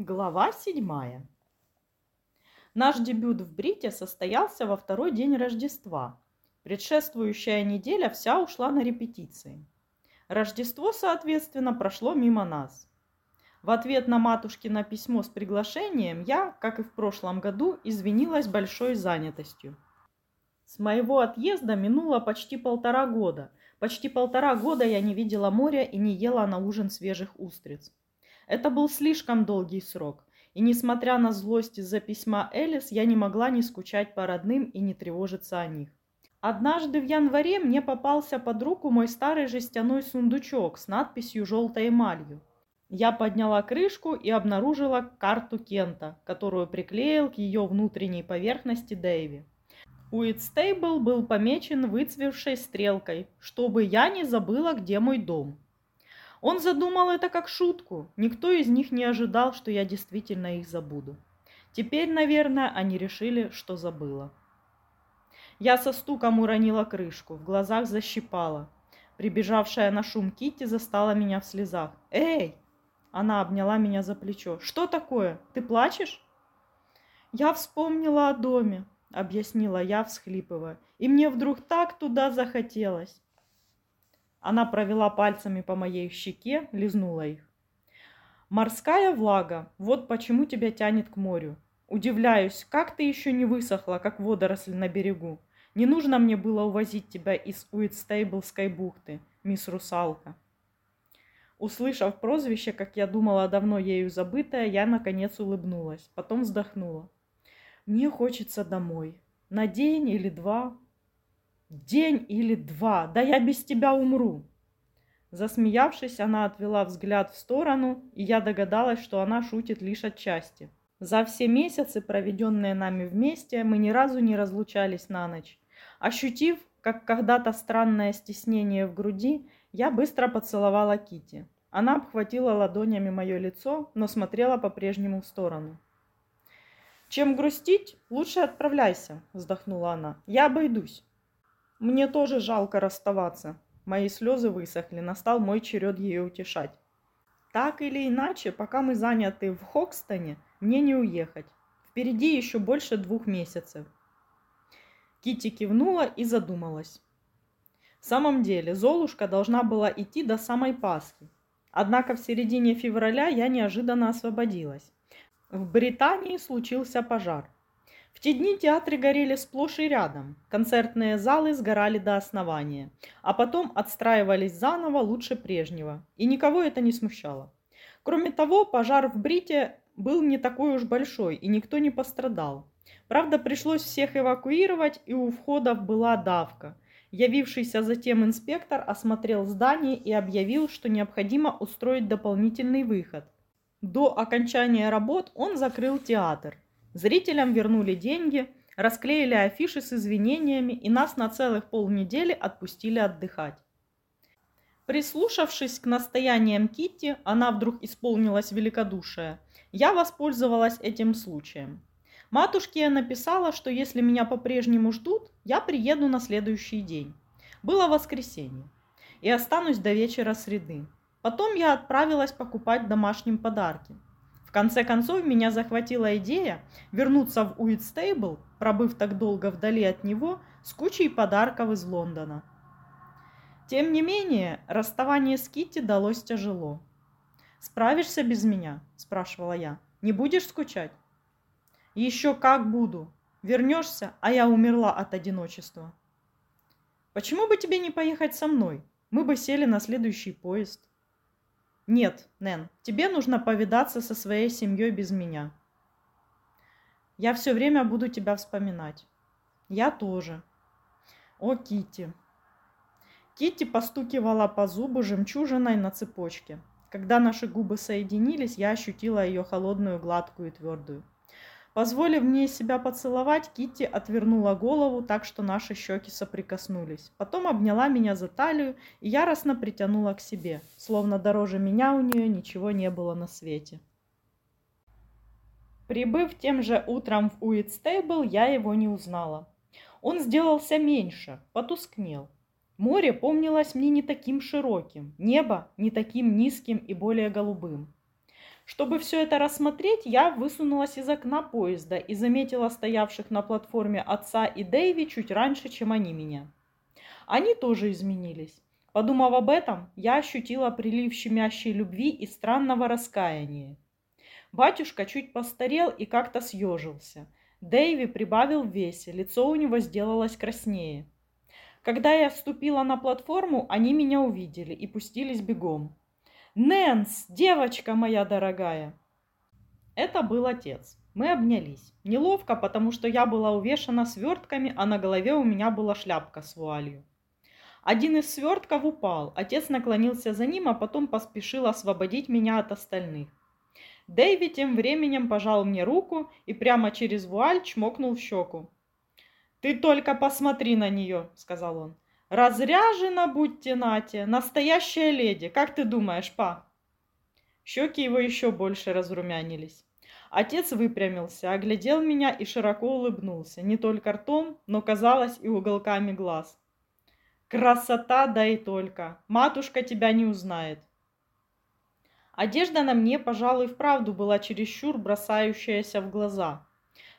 Глава седьмая. Наш дебют в Брите состоялся во второй день Рождества. Предшествующая неделя вся ушла на репетиции. Рождество, соответственно, прошло мимо нас. В ответ на матушкино письмо с приглашением я, как и в прошлом году, извинилась большой занятостью. С моего отъезда минуло почти полтора года. Почти полтора года я не видела моря и не ела на ужин свежих устриц. Это был слишком долгий срок, и несмотря на злость из-за письма Элис, я не могла не скучать по родным и не тревожиться о них. Однажды в январе мне попался под руку мой старый жестяной сундучок с надписью желтой эмалью. Я подняла крышку и обнаружила карту Кента, которую приклеил к ее внутренней поверхности Дэйви. Уитстейбл был помечен выцвевшей стрелкой, чтобы я не забыла, где мой дом. Он задумал это как шутку. Никто из них не ожидал, что я действительно их забуду. Теперь, наверное, они решили, что забыла. Я со стуком уронила крышку, в глазах защипала. Прибежавшая на шум Кити застала меня в слезах. «Эй!» Она обняла меня за плечо. «Что такое? Ты плачешь?» «Я вспомнила о доме», — объяснила я, всхлипывая. «И мне вдруг так туда захотелось». Она провела пальцами по моей щеке, лизнула их. Морская влага, вот почему тебя тянет к морю. Удивляюсь, как ты еще не высохла, как водоросль на берегу. Не нужно мне было увозить тебя из Уитстейблской бухты, мисс Русалка. Услышав прозвище, как я думала, давно ею забытое, я наконец улыбнулась, потом вздохнула. Мне хочется домой. На день или два, День или два, да я без тебя умру. Засмеявшись, она отвела взгляд в сторону, и я догадалась, что она шутит лишь отчасти. За все месяцы, проведенные нами вместе, мы ни разу не разлучались на ночь. Ощутив, как когда-то странное стеснение в груди, я быстро поцеловала Кити. Она обхватила ладонями мое лицо, но смотрела по-прежнему в сторону. «Чем грустить, лучше отправляйся», – вздохнула она. «Я обойдусь». Мне тоже жалко расставаться. Мои слезы высохли, настал мой черед ее утешать. Так или иначе, пока мы заняты в Хокстоне, мне не уехать. Впереди еще больше двух месяцев. Кити кивнула и задумалась. В самом деле, Золушка должна была идти до самой Пасхи. Однако в середине февраля я неожиданно освободилась. В Британии случился пожар. В те дни театры горели сплошь и рядом, концертные залы сгорали до основания, а потом отстраивались заново лучше прежнего, и никого это не смущало. Кроме того, пожар в Брите был не такой уж большой, и никто не пострадал. Правда, пришлось всех эвакуировать, и у входов была давка. Явившийся затем инспектор осмотрел здание и объявил, что необходимо устроить дополнительный выход. До окончания работ он закрыл театр – Зрителям вернули деньги, расклеили афиши с извинениями и нас на целых полнедели отпустили отдыхать. Прислушавшись к настояниям Китти, она вдруг исполнилась великодушия. Я воспользовалась этим случаем. Матушке я написала, что если меня по-прежнему ждут, я приеду на следующий день. Было воскресенье. И останусь до вечера среды. Потом я отправилась покупать домашним подарки – в конце концов, меня захватила идея вернуться в Уитстейбл, пробыв так долго вдали от него, с кучей подарков из Лондона. Тем не менее, расставание с Китти далось тяжело. «Справишься без меня?» – спрашивала я. «Не будешь скучать?» «Еще как буду. Вернешься, а я умерла от одиночества». «Почему бы тебе не поехать со мной? Мы бы сели на следующий поезд». Нет, Нэн, тебе нужно повидаться со своей семьей без меня. Я все время буду тебя вспоминать. Я тоже. О, Кити. Кити постукивала по зубу жемчужиной на цепочке. Когда наши губы соединились, я ощутила ее холодную, гладкую и твердую. Позволив мне себя поцеловать, Китти отвернула голову так, что наши щеки соприкоснулись. Потом обняла меня за талию и яростно притянула к себе, словно дороже меня у нее ничего не было на свете. Прибыв тем же утром в Уитстейбл, я его не узнала. Он сделался меньше, потускнел. Море помнилось мне не таким широким, небо не таким низким и более голубым. Чтобы все это рассмотреть, я высунулась из окна поезда и заметила стоявших на платформе отца и Дэйви чуть раньше, чем они меня. Они тоже изменились. Подумав об этом, я ощутила прилив щемящей любви и странного раскаяния. Батюшка чуть постарел и как-то съежился. Дэйви прибавил в весе, лицо у него сделалось краснее. Когда я вступила на платформу, они меня увидели и пустились бегом. «Нэнс, девочка моя дорогая!» Это был отец. Мы обнялись. Неловко, потому что я была увешана свертками, а на голове у меня была шляпка с вуалью. Один из свертков упал. Отец наклонился за ним, а потом поспешил освободить меня от остальных. Дэйви тем временем пожал мне руку и прямо через вуаль чмокнул в щеку. «Ты только посмотри на нее», — сказал он. «Разряжена, будьте Натя, настоящая леди. Как ты думаешь, па?» Щеки его еще больше разрумянились. Отец выпрямился, оглядел меня и широко улыбнулся, не только ртом, но, казалось, и уголками глаз. «Красота, да и только! Матушка тебя не узнает!» Одежда на мне, пожалуй, вправду была чересчур бросающаяся в глаза.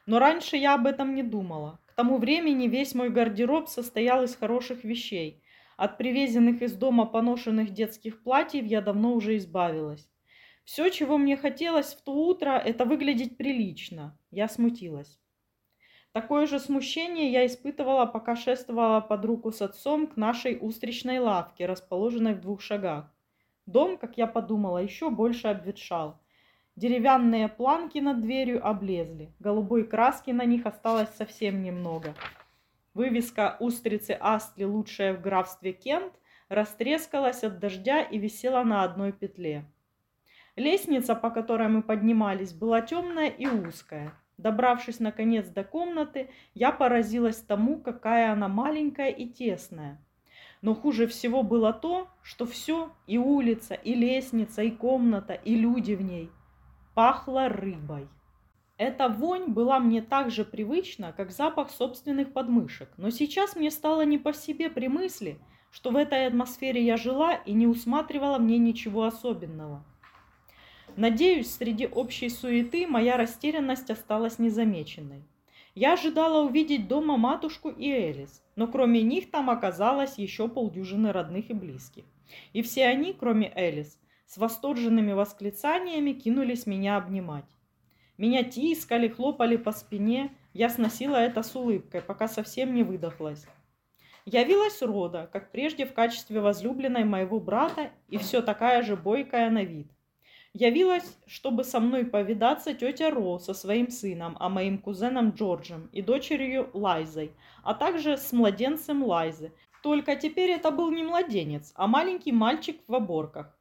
Но раньше я об этом не думала. Тому времени весь мой гардероб состоял из хороших вещей. От привезенных из дома поношенных детских платьев я давно уже избавилась. Все, чего мне хотелось в то утро, это выглядеть прилично. Я смутилась. Такое же смущение я испытывала, пока шествовала под руку с отцом к нашей устричной лавке, расположенной в двух шагах. Дом, как я подумала, еще больше обветшал. Деревянные планки над дверью облезли. Голубой краски на них осталось совсем немного. Вывеска «Устрицы Астли, лучшая в графстве Кент» растрескалась от дождя и висела на одной петле. Лестница, по которой мы поднимались, была темная и узкая. Добравшись наконец до комнаты, я поразилась тому, какая она маленькая и тесная. Но хуже всего было то, что все, и улица, и лестница, и комната, и люди в ней, пахло рыбой. Эта вонь была мне так же привычна, как запах собственных подмышек, но сейчас мне стало не по себе при мысли, что в этой атмосфере я жила и не усматривала мне ничего особенного. Надеюсь, среди общей суеты моя растерянность осталась незамеченной. Я ожидала увидеть дома матушку и Элис, но кроме них там оказалось еще полдюжины родных и близких. И все они, кроме Элис, с восторженными восклицаниями кинулись меня обнимать. Меня тискали, хлопали по спине, я сносила это с улыбкой, пока совсем не выдохлась. Явилась Рода, как прежде в качестве возлюбленной моего брата и все такая же бойкая на вид. Явилась, чтобы со мной повидаться тетя Ро со своим сыном, а моим кузеном Джорджем и дочерью Лайзой, а также с младенцем Лайзы. Только теперь это был не младенец, а маленький мальчик в оборках.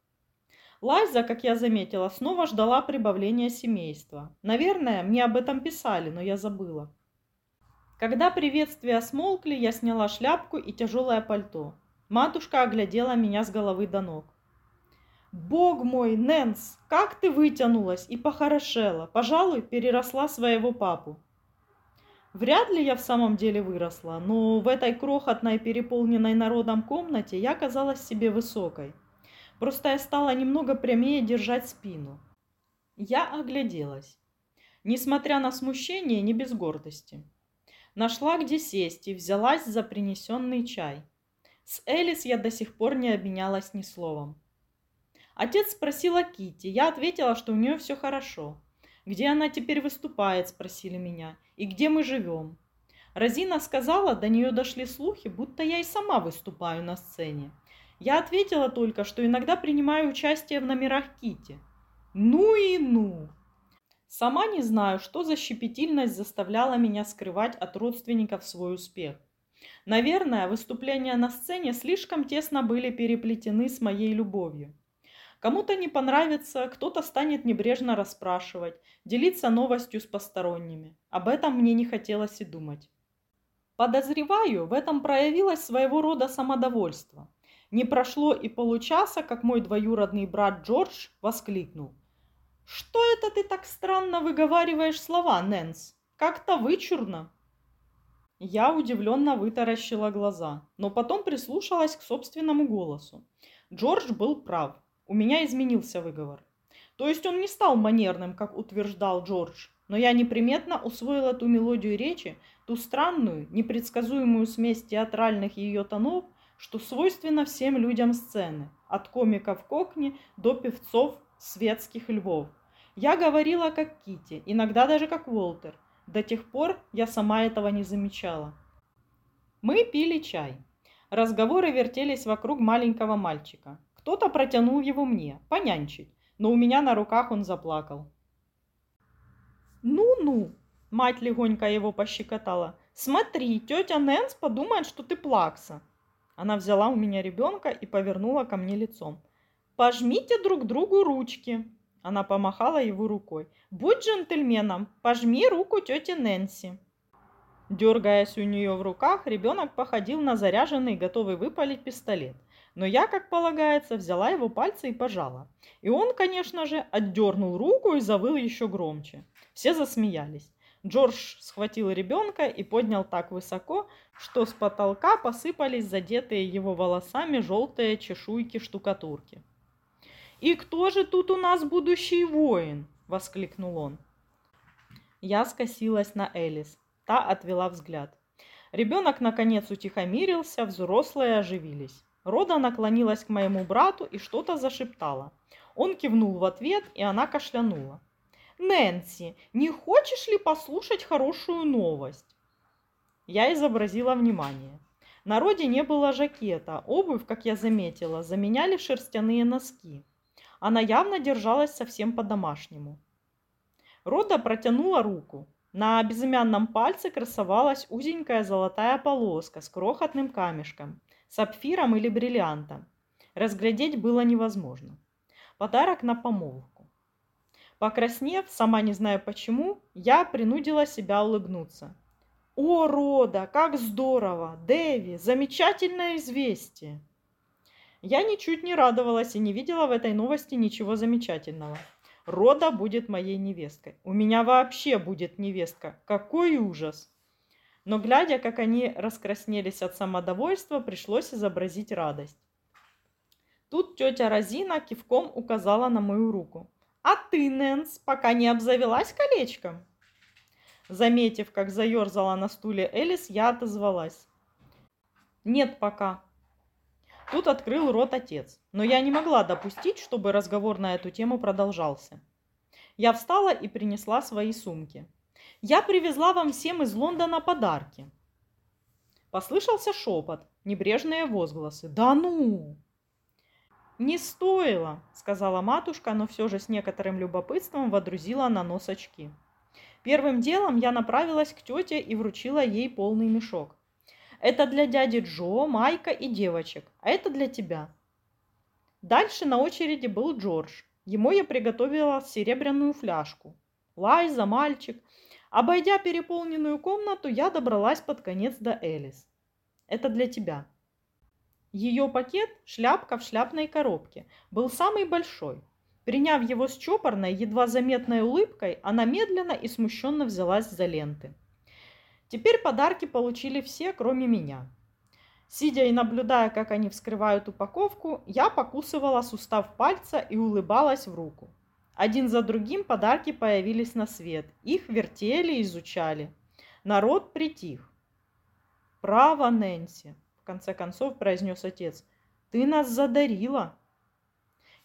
Лайза, как я заметила, снова ждала прибавления семейства. Наверное, мне об этом писали, но я забыла. Когда приветствия смолкли, я сняла шляпку и тяжелое пальто. Матушка оглядела меня с головы до ног. Бог мой, Нэнс, как ты вытянулась и похорошела. Пожалуй, переросла своего папу. Вряд ли я в самом деле выросла, но в этой крохотной, переполненной народом комнате я казалась себе высокой. Просто я стала немного прямее держать спину. Я огляделась. Несмотря на смущение, не без гордости. Нашла, где сесть, и взялась за принесенный чай. С Элис я до сих пор не обменялась ни словом. Отец спросил о Кити. Я ответила, что у нее все хорошо. «Где она теперь выступает?» – спросили меня. «И где мы живем?» Розина сказала, до нее дошли слухи, будто я и сама выступаю на сцене. Я ответила только, что иногда принимаю участие в номерах Кити. Ну и ну! Сама не знаю, что за щепетильность заставляла меня скрывать от родственников свой успех. Наверное, выступления на сцене слишком тесно были переплетены с моей любовью. Кому-то не понравится, кто-то станет небрежно расспрашивать, делиться новостью с посторонними. Об этом мне не хотелось и думать. Подозреваю, в этом проявилось своего рода самодовольство. Не прошло и получаса, как мой двоюродный брат Джордж воскликнул. «Что это ты так странно выговариваешь слова, Нэнс? Как-то вычурно!» Я удивленно вытаращила глаза, но потом прислушалась к собственному голосу. Джордж был прав. У меня изменился выговор. То есть он не стал манерным, как утверждал Джордж, но я неприметно усвоила ту мелодию речи, ту странную, непредсказуемую смесь театральных ее тонов, что свойственно всем людям сцены, от комиков Кокни до певцов светских львов. Я говорила как Кити, иногда даже как Уолтер. До тех пор я сама этого не замечала. Мы пили чай. Разговоры вертелись вокруг маленького мальчика. Кто-то протянул его мне, понянчить, но у меня на руках он заплакал. «Ну-ну!» – мать легонько его пощекотала. «Смотри, тетя Нэнс подумает, что ты плакса!» Она взяла у меня ребенка и повернула ко мне лицом. «Пожмите друг другу ручки!» Она помахала его рукой. «Будь джентльменом, пожми руку тете Нэнси!» Дергаясь у нее в руках, ребенок походил на заряженный, готовый выпалить пистолет. Но я, как полагается, взяла его пальцы и пожала. И он, конечно же, отдернул руку и завыл еще громче. Все засмеялись. Джордж схватил ребенка и поднял так высоко, что с потолка посыпались задетые его волосами желтые чешуйки штукатурки. «И кто же тут у нас будущий воин?» – воскликнул он. Я скосилась на Элис. Та отвела взгляд. Ребенок наконец утихомирился, взрослые оживились. Рода наклонилась к моему брату и что-то зашептала. Он кивнул в ответ, и она кашлянула. «Нэнси, не хочешь ли послушать хорошую новость?» Я изобразила внимание. На роде не было жакета, обувь, как я заметила, заменяли шерстяные носки. Она явно держалась совсем по-домашнему. Рода протянула руку. На безымянном пальце красовалась узенькая золотая полоска с крохотным камешком, сапфиром или бриллиантом. Разглядеть было невозможно. Подарок на помолвку. Покраснев, сама не знаю почему, я принудила себя улыбнуться. «О, Рода, как здорово! Дэви, замечательное известие!» Я ничуть не радовалась и не видела в этой новости ничего замечательного. Рода будет моей невесткой. У меня вообще будет невестка. Какой ужас! Но глядя, как они раскраснелись от самодовольства, пришлось изобразить радость. Тут тетя Розина кивком указала на мою руку. «А ты, Нэнс, пока не обзавелась колечком?» Заметив, как заерзала на стуле Элис, я отозвалась. «Нет пока». Тут открыл рот отец, но я не могла допустить, чтобы разговор на эту тему продолжался. Я встала и принесла свои сумки. «Я привезла вам всем из Лондона подарки». Послышался шепот, небрежные возгласы. «Да ну!» «Не стоило», — сказала матушка, но все же с некоторым любопытством водрузила на нос очки. Первым делом я направилась к тете и вручила ей полный мешок. Это для дяди Джо, Майка и девочек, а это для тебя. Дальше на очереди был Джордж. Ему я приготовила серебряную фляжку. Лайза, мальчик. Обойдя переполненную комнату, я добралась под конец до Элис. Это для тебя. Ее пакет, шляпка в шляпной коробке, был самый большой. Приняв его с чопорной, едва заметной улыбкой, она медленно и смущенно взялась за ленты. Теперь подарки получили все, кроме меня. Сидя и наблюдая, как они вскрывают упаковку, я покусывала сустав пальца и улыбалась в руку. Один за другим подарки появились на свет. Их вертели и изучали. Народ притих. «Право, Нэнси!» – конце концов произнес отец. «Ты нас задарила!»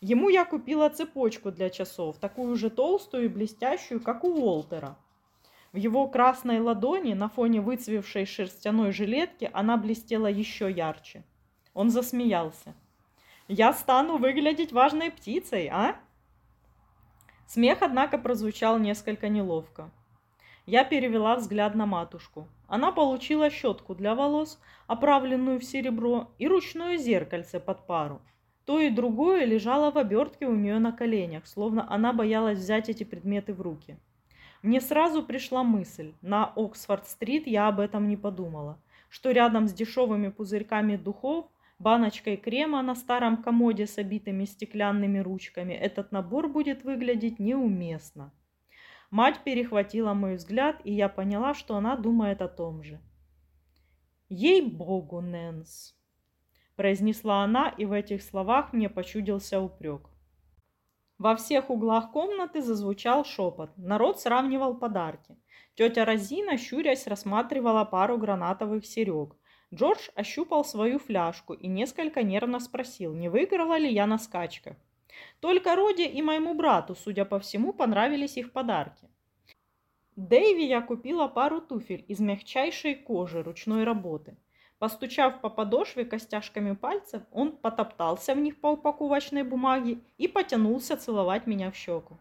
Ему я купила цепочку для часов, такую же толстую и блестящую, как у Уолтера – в его красной ладони на фоне выцвевшей шерстяной жилетки она блестела еще ярче. Он засмеялся. «Я стану выглядеть важной птицей, а?» Смех, однако, прозвучал несколько неловко. Я перевела взгляд на матушку. Она получила щетку для волос, оправленную в серебро, и ручное зеркальце под пару. То и другое лежало в обертке у нее на коленях, словно она боялась взять эти предметы в руки. Мне сразу пришла мысль, на Оксфорд-стрит я об этом не подумала, что рядом с дешевыми пузырьками духов, баночкой крема на старом комоде с обитыми стеклянными ручками этот набор будет выглядеть неуместно. Мать перехватила мой взгляд, и я поняла, что она думает о том же. «Ей-богу, Нэнс!» – произнесла она, и в этих словах мне почудился упрек. Во всех углах комнаты зазвучал шепот. Народ сравнивал подарки. Тетя Розина, щурясь, рассматривала пару гранатовых серег. Джордж ощупал свою фляжку и несколько нервно спросил, не выиграла ли я на скачках. Только Роди и моему брату, судя по всему, понравились их подарки. Дэйви я купила пару туфель из мягчайшей кожи ручной работы. Постучав по подошве костяшками пальцев, он потоптался в них по упаковочной бумаге и потянулся целовать меня в щеку.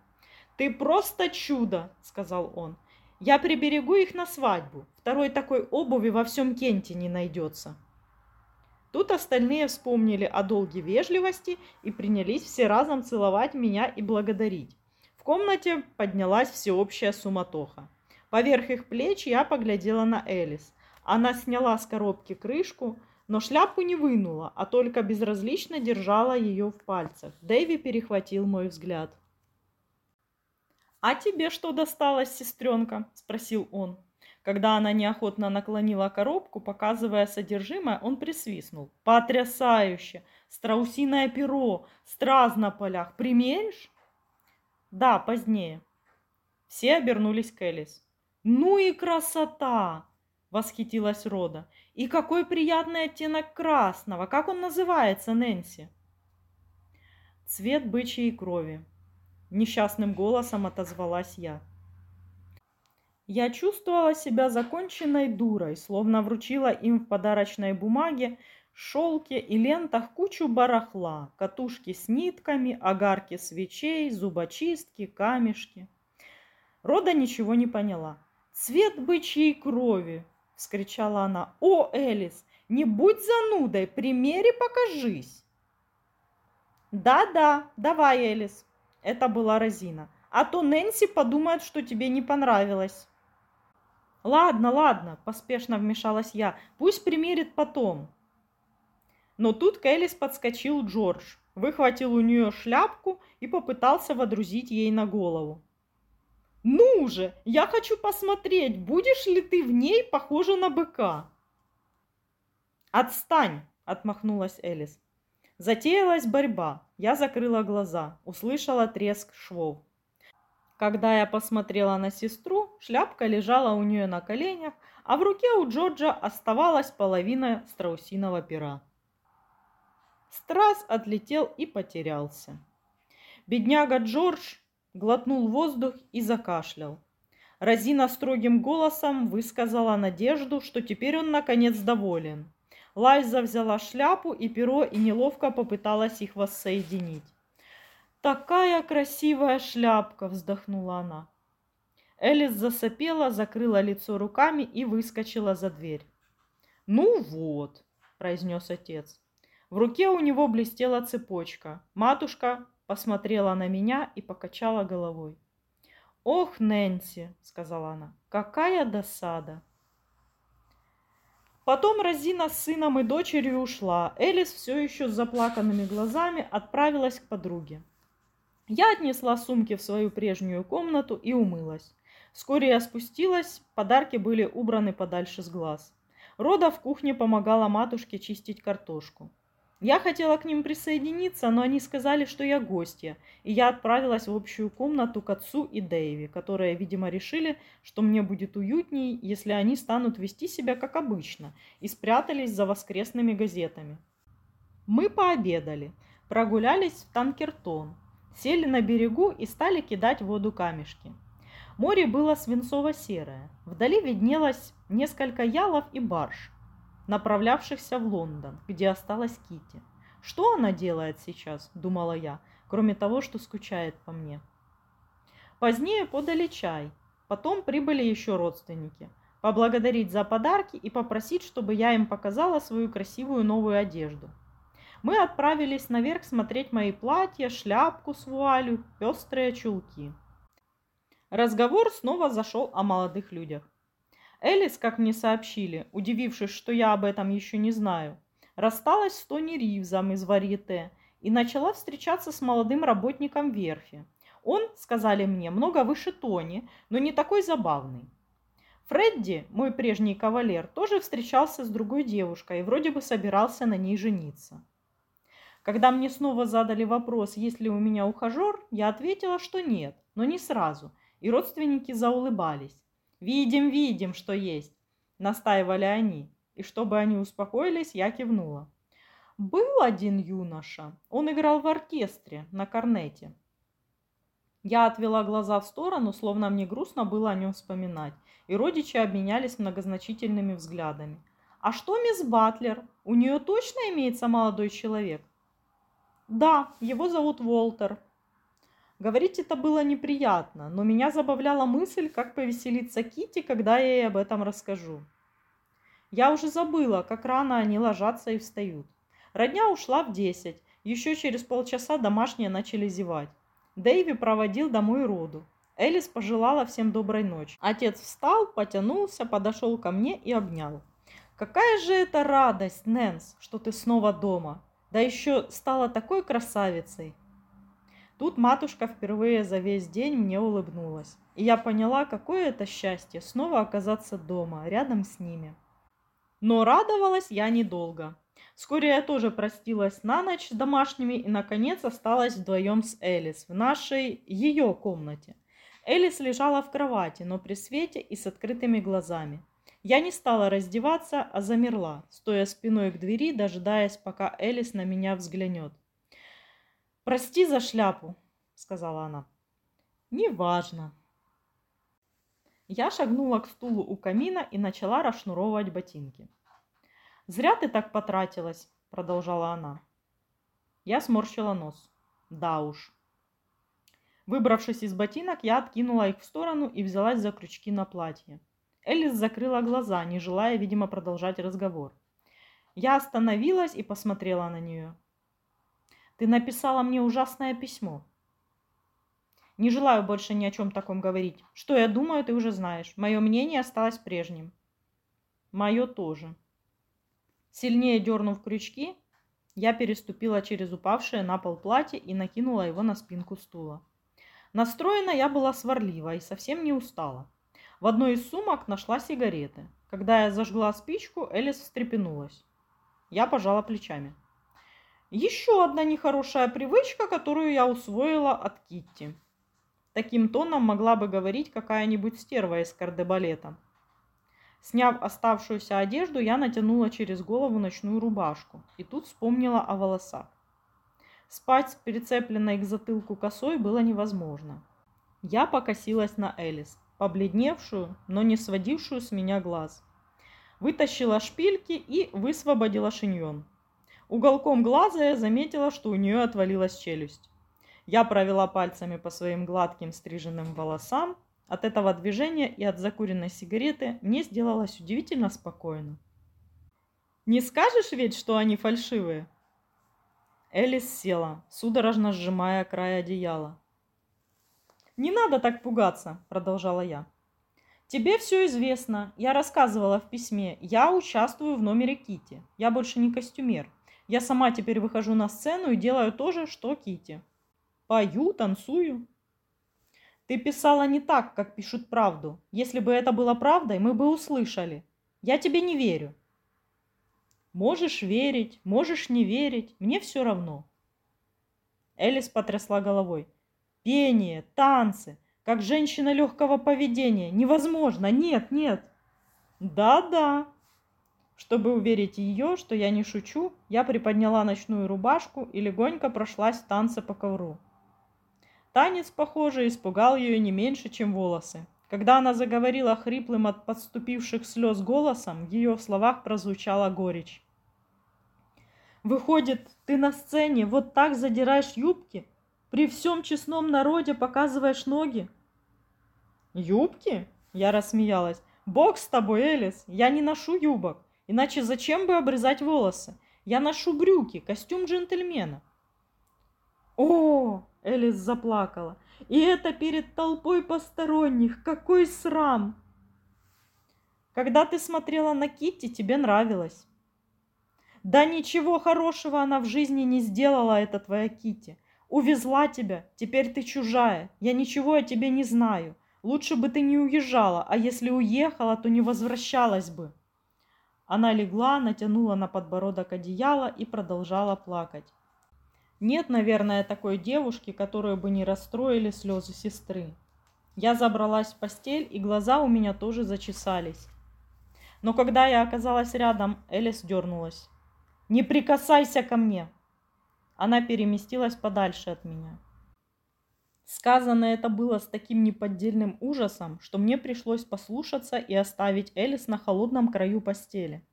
«Ты просто чудо!» – сказал он. «Я приберегу их на свадьбу. Второй такой обуви во всем Кенте не найдется». Тут остальные вспомнили о долге вежливости и принялись все разом целовать меня и благодарить. В комнате поднялась всеобщая суматоха. Поверх их плеч я поглядела на Элис. Она сняла с коробки крышку, но шляпу не вынула, а только безразлично держала ее в пальцах. Дэви перехватил мой взгляд. «А тебе что досталось, сестренка?» – спросил он. Когда она неохотно наклонила коробку, показывая содержимое, он присвистнул. «Потрясающе! Страусиное перо! Страз на полях! Примеришь?» Да, позднее. Все обернулись к Элис. Ну и красота! Восхитилась Рода. И какой приятный оттенок красного! Как он называется, Нэнси? Цвет бычьей крови. Несчастным голосом отозвалась я. Я чувствовала себя законченной дурой, словно вручила им в подарочной бумаге шелке и лентах кучу барахла, катушки с нитками, огарки свечей, зубочистки, камешки. Рода ничего не поняла. «Цвет бычьей крови!» – вскричала она. «О, Элис, не будь занудой, примери покажись!» «Да-да, давай, Элис!» – это была Розина. «А то Нэнси подумает, что тебе не понравилось!» «Ладно, ладно», – поспешно вмешалась я. «Пусть примерит потом». Но тут к Элис подскочил Джордж, выхватил у нее шляпку и попытался водрузить ей на голову. «Ну же, я хочу посмотреть, будешь ли ты в ней похожа на быка?» «Отстань!» – отмахнулась Элис. Затеялась борьба. Я закрыла глаза, услышала треск швов. Когда я посмотрела на сестру, шляпка лежала у нее на коленях, а в руке у Джорджа оставалась половина страусиного пера. Страз отлетел и потерялся. Бедняга Джордж глотнул воздух и закашлял. Розина строгим голосом высказала надежду, что теперь он наконец доволен. Лайза взяла шляпу и перо и неловко попыталась их воссоединить. «Такая красивая шляпка!» – вздохнула она. Элис засопела, закрыла лицо руками и выскочила за дверь. «Ну вот», – произнес отец. В руке у него блестела цепочка. Матушка посмотрела на меня и покачала головой. «Ох, Нэнси!» — сказала она. «Какая досада!» Потом Розина с сыном и дочерью ушла. Элис все еще с заплаканными глазами отправилась к подруге. Я отнесла сумки в свою прежнюю комнату и умылась. Вскоре я спустилась, подарки были убраны подальше с глаз. Рода в кухне помогала матушке чистить картошку. Я хотела к ним присоединиться, но они сказали, что я гостья, и я отправилась в общую комнату к отцу и Дэйви, которые, видимо, решили, что мне будет уютней, если они станут вести себя как обычно, и спрятались за воскресными газетами. Мы пообедали, прогулялись в Танкертон, сели на берегу и стали кидать в воду камешки. Море было свинцово-серое, вдали виднелось несколько ялов и барж направлявшихся в Лондон, где осталась Кити. Что она делает сейчас, думала я, кроме того, что скучает по мне. Позднее подали чай. Потом прибыли еще родственники. Поблагодарить за подарки и попросить, чтобы я им показала свою красивую новую одежду. Мы отправились наверх смотреть мои платья, шляпку с вуалью, пестрые чулки. Разговор снова зашел о молодых людях. Элис, как мне сообщили, удивившись, что я об этом еще не знаю, рассталась с Тони Ривзом из Варьете и начала встречаться с молодым работником верфи. Он, сказали мне, много выше Тони, но не такой забавный. Фредди, мой прежний кавалер, тоже встречался с другой девушкой и вроде бы собирался на ней жениться. Когда мне снова задали вопрос, есть ли у меня ухажер, я ответила, что нет, но не сразу, и родственники заулыбались. «Видим, видим, что есть», – настаивали они, и чтобы они успокоились, я кивнула. Был один юноша, он играл в оркестре на корнете. Я отвела глаза в сторону, словно мне грустно было о нем вспоминать, и родичи обменялись многозначительными взглядами. «А что мисс Батлер? У нее точно имеется молодой человек?» Да, его зовут Волтер. Говорить это было неприятно, но меня забавляла мысль, как повеселиться Кити, когда я ей об этом расскажу. Я уже забыла, как рано они ложатся и встают. Родня ушла в десять. Еще через полчаса домашние начали зевать. Дэйви проводил домой роду. Элис пожелала всем доброй ночи. Отец встал, потянулся, подошел ко мне и обнял. «Какая же это радость, Нэнс, что ты снова дома!» Да еще стала такой красавицей. Тут матушка впервые за весь день мне улыбнулась. И я поняла, какое это счастье снова оказаться дома, рядом с ними. Но радовалась я недолго. Вскоре я тоже простилась на ночь с домашними и, наконец, осталась вдвоем с Элис в нашей ее комнате. Элис лежала в кровати, но при свете и с открытыми глазами. Я не стала раздеваться, а замерла, стоя спиной к двери, дожидаясь, пока Элис на меня взглянет. «Прости за шляпу», — сказала она. «Неважно». Я шагнула к стулу у камина и начала расшнуровывать ботинки. «Зря ты так потратилась», — продолжала она. Я сморщила нос. «Да уж». Выбравшись из ботинок, я откинула их в сторону и взялась за крючки на платье. Элис закрыла глаза, не желая, видимо, продолжать разговор. Я остановилась и посмотрела на нее. «Ты написала мне ужасное письмо». «Не желаю больше ни о чем таком говорить. Что я думаю, ты уже знаешь. Мое мнение осталось прежним». «Мое тоже». Сильнее дернув крючки, я переступила через упавшее на пол платье и накинула его на спинку стула. Настроена я была сварлива и совсем не устала. В одной из сумок нашла сигареты. Когда я зажгла спичку, Элис встрепенулась. Я пожала плечами. Еще одна нехорошая привычка, которую я усвоила от Китти. Таким тоном могла бы говорить какая-нибудь стерва из кардебалета. Сняв оставшуюся одежду, я натянула через голову ночную рубашку и тут вспомнила о волосах. Спать с прицепленной к затылку косой было невозможно. Я покосилась на Элис побледневшую, но не сводившую с меня глаз. Вытащила шпильки и высвободила шиньон. Уголком глаза я заметила, что у нее отвалилась челюсть. Я провела пальцами по своим гладким стриженным волосам. От этого движения и от закуренной сигареты мне сделалось удивительно спокойно. «Не скажешь ведь, что они фальшивые?» Элис села, судорожно сжимая край одеяла. «Не надо так пугаться», – продолжала я. «Тебе все известно. Я рассказывала в письме. Я участвую в номере Кити. Я больше не костюмер. Я сама теперь выхожу на сцену и делаю то же, что Кити. Пою, танцую. Ты писала не так, как пишут правду. Если бы это было правдой, мы бы услышали. Я тебе не верю. Можешь верить, можешь не верить, мне все равно. Элис потрясла головой пение, танцы, как женщина легкого поведения. Невозможно, нет, нет. Да-да. Чтобы уверить ее, что я не шучу, я приподняла ночную рубашку и легонько прошлась в танце по ковру. Танец, похоже, испугал ее не меньше, чем волосы. Когда она заговорила хриплым от подступивших слез голосом, в ее словах прозвучала горечь. «Выходит, ты на сцене вот так задираешь юбки, при всем честном народе показываешь ноги? Юбки? Я рассмеялась. Бог с тобой, Элис, я не ношу юбок. Иначе зачем бы обрезать волосы? Я ношу брюки, костюм джентльмена. О, Элис заплакала. И это перед толпой посторонних. Какой срам! Когда ты смотрела на Китти, тебе нравилось. Да ничего хорошего она в жизни не сделала, эта твоя Китти. Увезла тебя, теперь ты чужая, я ничего о тебе не знаю. Лучше бы ты не уезжала, а если уехала, то не возвращалась бы. Она легла, натянула на подбородок одеяло и продолжала плакать. Нет, наверное, такой девушки, которую бы не расстроили слезы сестры. Я забралась в постель, и глаза у меня тоже зачесались. Но когда я оказалась рядом, Элис дернулась. «Не прикасайся ко мне!» Она переместилась подальше от меня. Сказано это было с таким неподдельным ужасом, что мне пришлось послушаться и оставить Элис на холодном краю постели.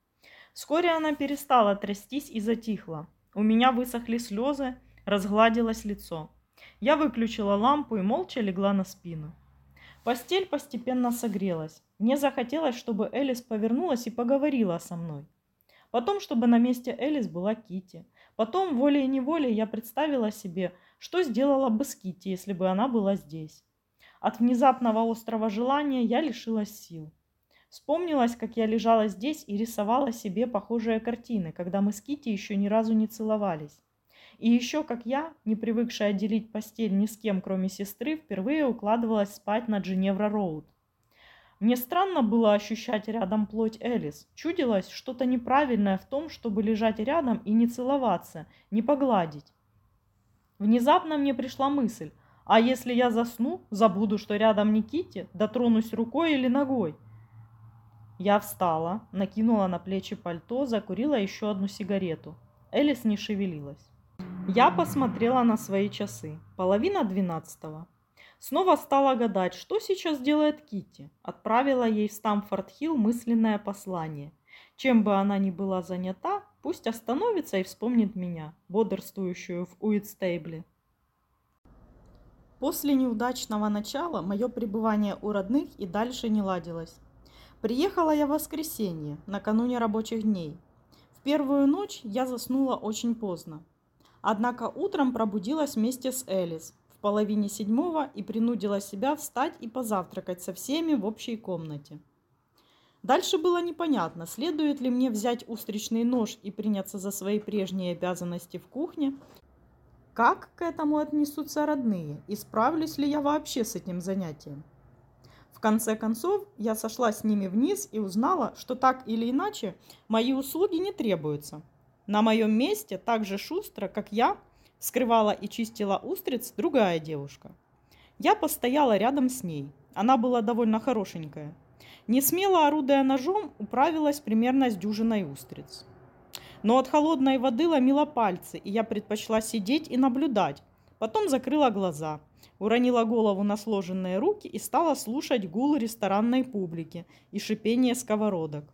Вскоре она перестала трястись и затихла. У меня высохли слезы, разгладилось лицо. Я выключила лампу и молча легла на спину. Постель постепенно согрелась. Мне захотелось, чтобы Элис повернулась и поговорила со мной. Потом, чтобы на месте Элис была Кити. Потом, волей-неволей, я представила себе, что сделала бы с Кити, если бы она была здесь. От внезапного острого желания я лишилась сил. Вспомнилось, как я лежала здесь и рисовала себе похожие картины, когда мы с Кити еще ни разу не целовались. И еще как я, не привыкшая делить постель ни с кем, кроме сестры, впервые укладывалась спать на Джиневра-Роуд. Мне странно было ощущать рядом плоть Элис. Чудилось что-то неправильное в том, чтобы лежать рядом и не целоваться, не погладить. Внезапно мне пришла мысль, а если я засну, забуду, что рядом Никите, дотронусь рукой или ногой? Я встала, накинула на плечи пальто, закурила еще одну сигарету. Элис не шевелилась. Я посмотрела на свои часы. Половина двенадцатого. Снова стала гадать, что сейчас делает Кити. Отправила ей в Стамфорд-Хилл мысленное послание. Чем бы она ни была занята, пусть остановится и вспомнит меня, бодрствующую в Уитстейбле. После неудачного начала мое пребывание у родных и дальше не ладилось. Приехала я в воскресенье, накануне рабочих дней. В первую ночь я заснула очень поздно. Однако утром пробудилась вместе с Элис, половине седьмого и принудила себя встать и позавтракать со всеми в общей комнате. Дальше было непонятно, следует ли мне взять устричный нож и приняться за свои прежние обязанности в кухне, как к этому отнесутся родные и справлюсь ли я вообще с этим занятием. В конце концов, я сошла с ними вниз и узнала, что так или иначе мои услуги не требуются. На моем месте так же шустро, как я, скрывала и чистила устриц другая девушка. Я постояла рядом с ней. Она была довольно хорошенькая. Не смело орудуя ножом, управилась примерно с дюжиной устриц. Но от холодной воды ломила пальцы, и я предпочла сидеть и наблюдать. Потом закрыла глаза, уронила голову на сложенные руки и стала слушать гул ресторанной публики и шипение сковородок.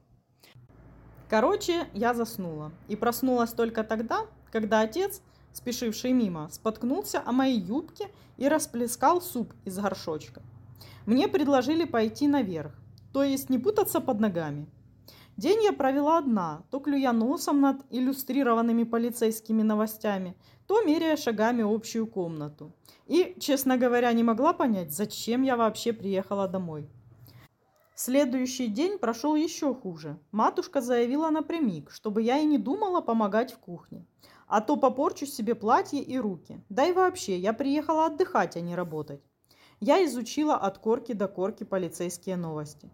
Короче, я заснула и проснулась только тогда, когда отец – спешивший мимо, споткнулся о моей юбке и расплескал суп из горшочка. Мне предложили пойти наверх, то есть не путаться под ногами. День я провела одна, то клюя носом над иллюстрированными полицейскими новостями, то меряя шагами общую комнату. И, честно говоря, не могла понять, зачем я вообще приехала домой. Следующий день прошел еще хуже. Матушка заявила напрямик, чтобы я и не думала помогать в кухне а то попорчу себе платье и руки. Да и вообще, я приехала отдыхать, а не работать. Я изучила от корки до корки полицейские новости.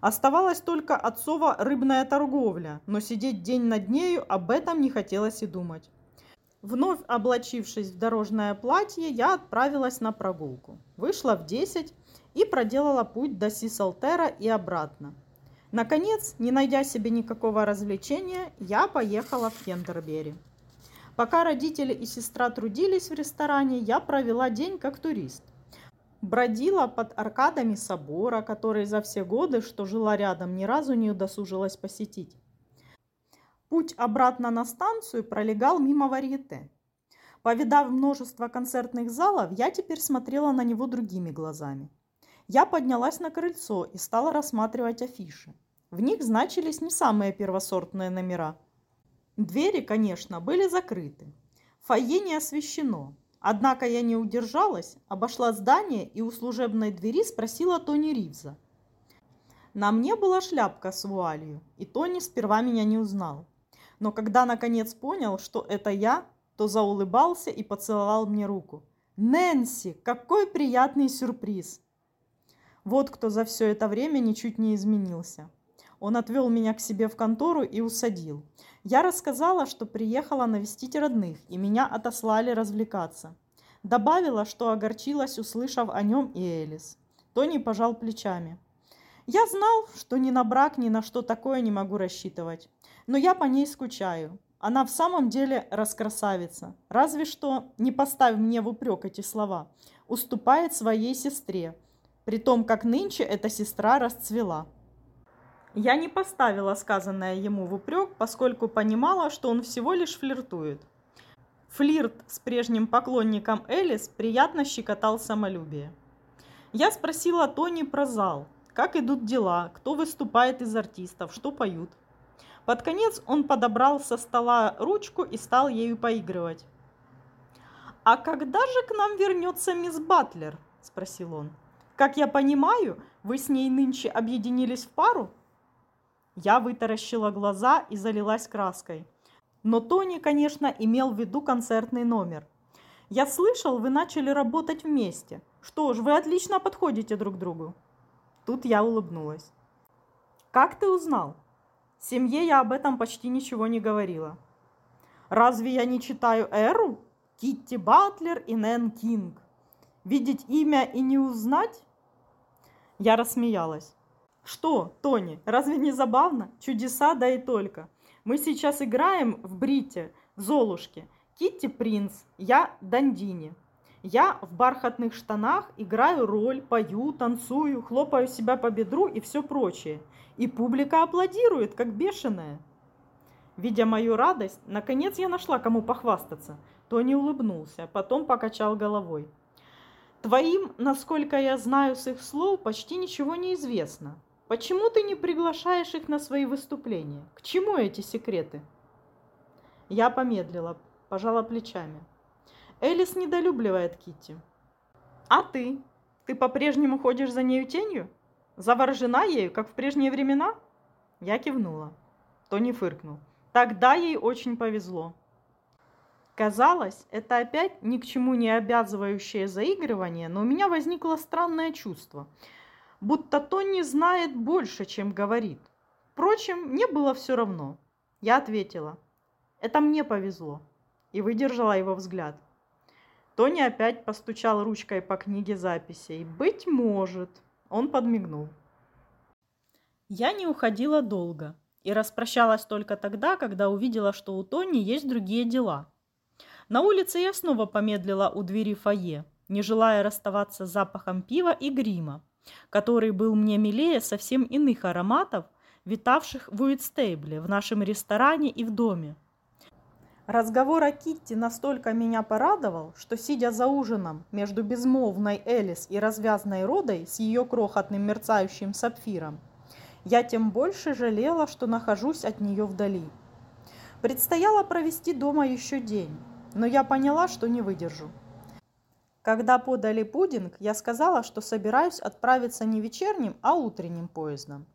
Оставалась только отцова рыбная торговля, но сидеть день над нею об этом не хотелось и думать. Вновь облачившись в дорожное платье, я отправилась на прогулку. Вышла в 10 и проделала путь до Сисалтера и обратно. Наконец, не найдя себе никакого развлечения, я поехала в Кендербери. Пока родители и сестра трудились в ресторане, я провела день как турист. Бродила под аркадами собора, который за все годы, что жила рядом, ни разу не удосужилась посетить. Путь обратно на станцию пролегал мимо варьете. Повидав множество концертных залов, я теперь смотрела на него другими глазами. Я поднялась на крыльцо и стала рассматривать афиши. В них значились не самые первосортные номера – Двери, конечно, были закрыты. Фойе не освещено. Однако я не удержалась, обошла здание и у служебной двери спросила Тони Ривза. На мне была шляпка с вуалью, и Тони сперва меня не узнал. Но когда наконец понял, что это я, то заулыбался и поцеловал мне руку. «Нэнси, какой приятный сюрприз!» Вот кто за все это время ничуть не изменился. он отвел меня к себе в контору и усадил. Я рассказала, что приехала навестить родных, и меня отослали развлекаться. Добавила, что огорчилась, услышав о нем и Элис. Тони пожал плечами. Я знал, что ни на брак, ни на что такое не могу рассчитывать. Но я по ней скучаю. Она в самом деле раскрасавица. Разве что, не поставь мне в упрек эти слова, уступает своей сестре, при том, как нынче эта сестра расцвела. Я не поставила сказанное ему в упрек, поскольку понимала, что он всего лишь флиртует. Флирт с прежним поклонником Элис приятно щекотал самолюбие. Я спросила Тони про зал, как идут дела, кто выступает из артистов, что поют. Под конец он подобрал со стола ручку и стал ею поигрывать. «А когда же к нам вернется мисс Батлер?» – спросил он. «Как я понимаю, вы с ней нынче объединились в пару?» Я вытаращила глаза и залилась краской. Но Тони, конечно, имел в виду концертный номер. «Я слышал, вы начали работать вместе. Что ж, вы отлично подходите друг другу». Тут я улыбнулась. «Как ты узнал?» Семье я об этом почти ничего не говорила. Разве я не читаю Эру? Китти Батлер и Нэн Кинг. Видеть имя и не узнать? Я рассмеялась. Что, Тони, разве не забавно? Чудеса, да и только. Мы сейчас играем в Брите, в Золушке. Китти принц, я Дандини. Я в бархатных штанах играю роль, пою, танцую, хлопаю себя по бедру и все прочее. И публика аплодирует, как бешеная. Видя мою радость, наконец я нашла, кому похвастаться. Тони улыбнулся, потом покачал головой. Твоим, насколько я знаю с их слов, почти ничего не известно. Почему ты не приглашаешь их на свои выступления? К чему эти секреты? Я помедлила, пожала плечами. Элис недолюбливает Китти. А ты? Ты по-прежнему ходишь за нею тенью? Заворожена ею, как в прежние времена? Я кивнула. Тони фыркнул. Тогда ей очень повезло. Казалось, это опять ни к чему не обязывающее заигрывание, но у меня возникло странное чувство, будто Тони знает больше, чем говорит. Впрочем, мне было все равно. Я ответила, это мне повезло, и выдержала его взгляд. Тони опять постучал ручкой по книге записей. «Быть может». Он подмигнул. Я не уходила долго и распрощалась только тогда, когда увидела, что у Тони есть другие дела. На улице я снова помедлила у двери фойе, не желая расставаться с запахом пива и грима, который был мне милее совсем иных ароматов, витавших в Уитстейбле, в нашем ресторане и в доме. Разговор о Китти настолько меня порадовал, что, сидя за ужином между безмолвной Элис и развязной Родой с ее крохотным мерцающим сапфиром, я тем больше жалела, что нахожусь от нее вдали. Предстояло провести дома еще день, но я поняла, что не выдержу. Когда подали пудинг, я сказала, что собираюсь отправиться не вечерним, а утренним поездом.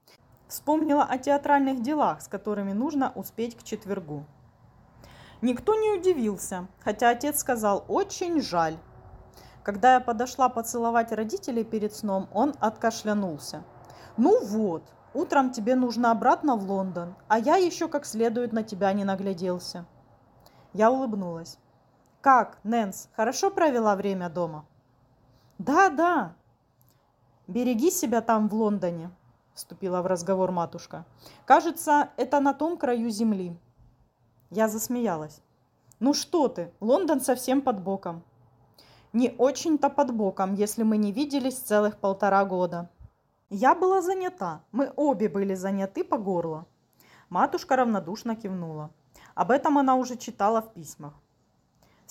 Вспомнила о театральных делах, с которыми нужно успеть к четвергу. Никто не удивился, хотя отец сказал «очень жаль». Когда я подошла поцеловать родителей перед сном, он откашлянулся. «Ну вот, утром тебе нужно обратно в Лондон, а я еще как следует на тебя не нагляделся». Я улыбнулась. «Как, Нэнс, хорошо провела время дома?» «Да, да». «Береги себя там, в Лондоне», – вступила в разговор матушка. «Кажется, это на том краю земли, я засмеялась. Ну что ты, Лондон совсем под боком. Не очень-то под боком, если мы не виделись целых полтора года. Я была занята, мы обе были заняты по горло. Матушка равнодушно кивнула. Об этом она уже читала в письмах.